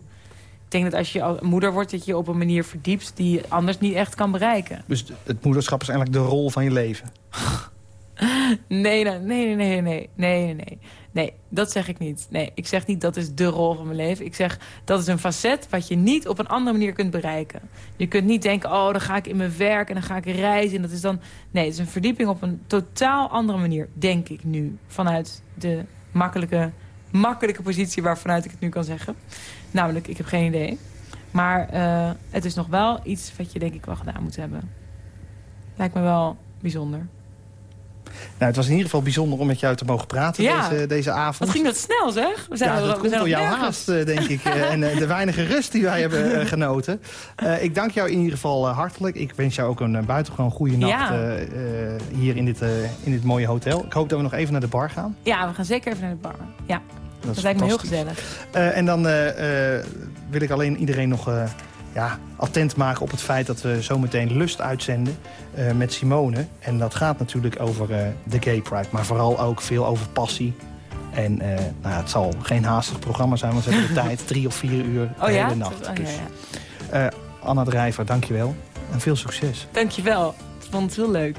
Ik denk dat als je moeder wordt, dat je je op een manier verdiept die je anders niet echt kan bereiken. Dus het moederschap is eigenlijk de rol van je leven. Nee, nee, nee, nee, nee, nee, nee, nee. Nee, dat zeg ik niet. Nee, ik zeg niet dat is de rol van mijn leven. Ik zeg dat is een facet wat je niet op een andere manier kunt bereiken. Je kunt niet denken, oh, dan ga ik in mijn werk en dan ga ik reizen. En dat is dan... Nee, het is een verdieping op een totaal andere manier, denk ik nu. Vanuit de makkelijke, makkelijke positie waarvanuit ik het nu kan zeggen. Namelijk, ik heb geen idee. Maar eh, het is nog wel iets wat je denk ik wel gedaan moet hebben. Lijkt me wel bijzonder. Nou, het was in ieder geval bijzonder om met jou te mogen praten Ja. deze, deze avond. Wat ging dat snel, zeg? We zijn ja, dat komt door jouw nergens. haast, eh, denk ik. eh, en eh, de weinige rust die wij hebben eh, genoten. Eh, ik dank jou in ieder geval eh, hartelijk. Ik wens jou ook een eh, buitengewoon goede nacht Ja. eh, eh, hier in dit, eh, in dit mooie hotel. Ik hoop dat we nog even naar de bar gaan. Ja, we gaan zeker even naar de bar. Ja, dat, is lijkt me heel gezellig. Eh, en dan eh, eh, wil ik alleen iedereen nog eh, ja, attent maken op het feit dat we zometeen Lust uitzenden eh, met Simone. En dat gaat natuurlijk over eh, de Gay Pride, maar vooral ook veel over passie. En eh, nou, ja, het zal geen haastig programma zijn, want we hebben de tijd. Drie of vier uur de Oh ja? hele nacht. Oh, ja, Dus, ja. Anna Drijver, dankjewel. En veel succes. Dankjewel. Ik vond het heel leuk.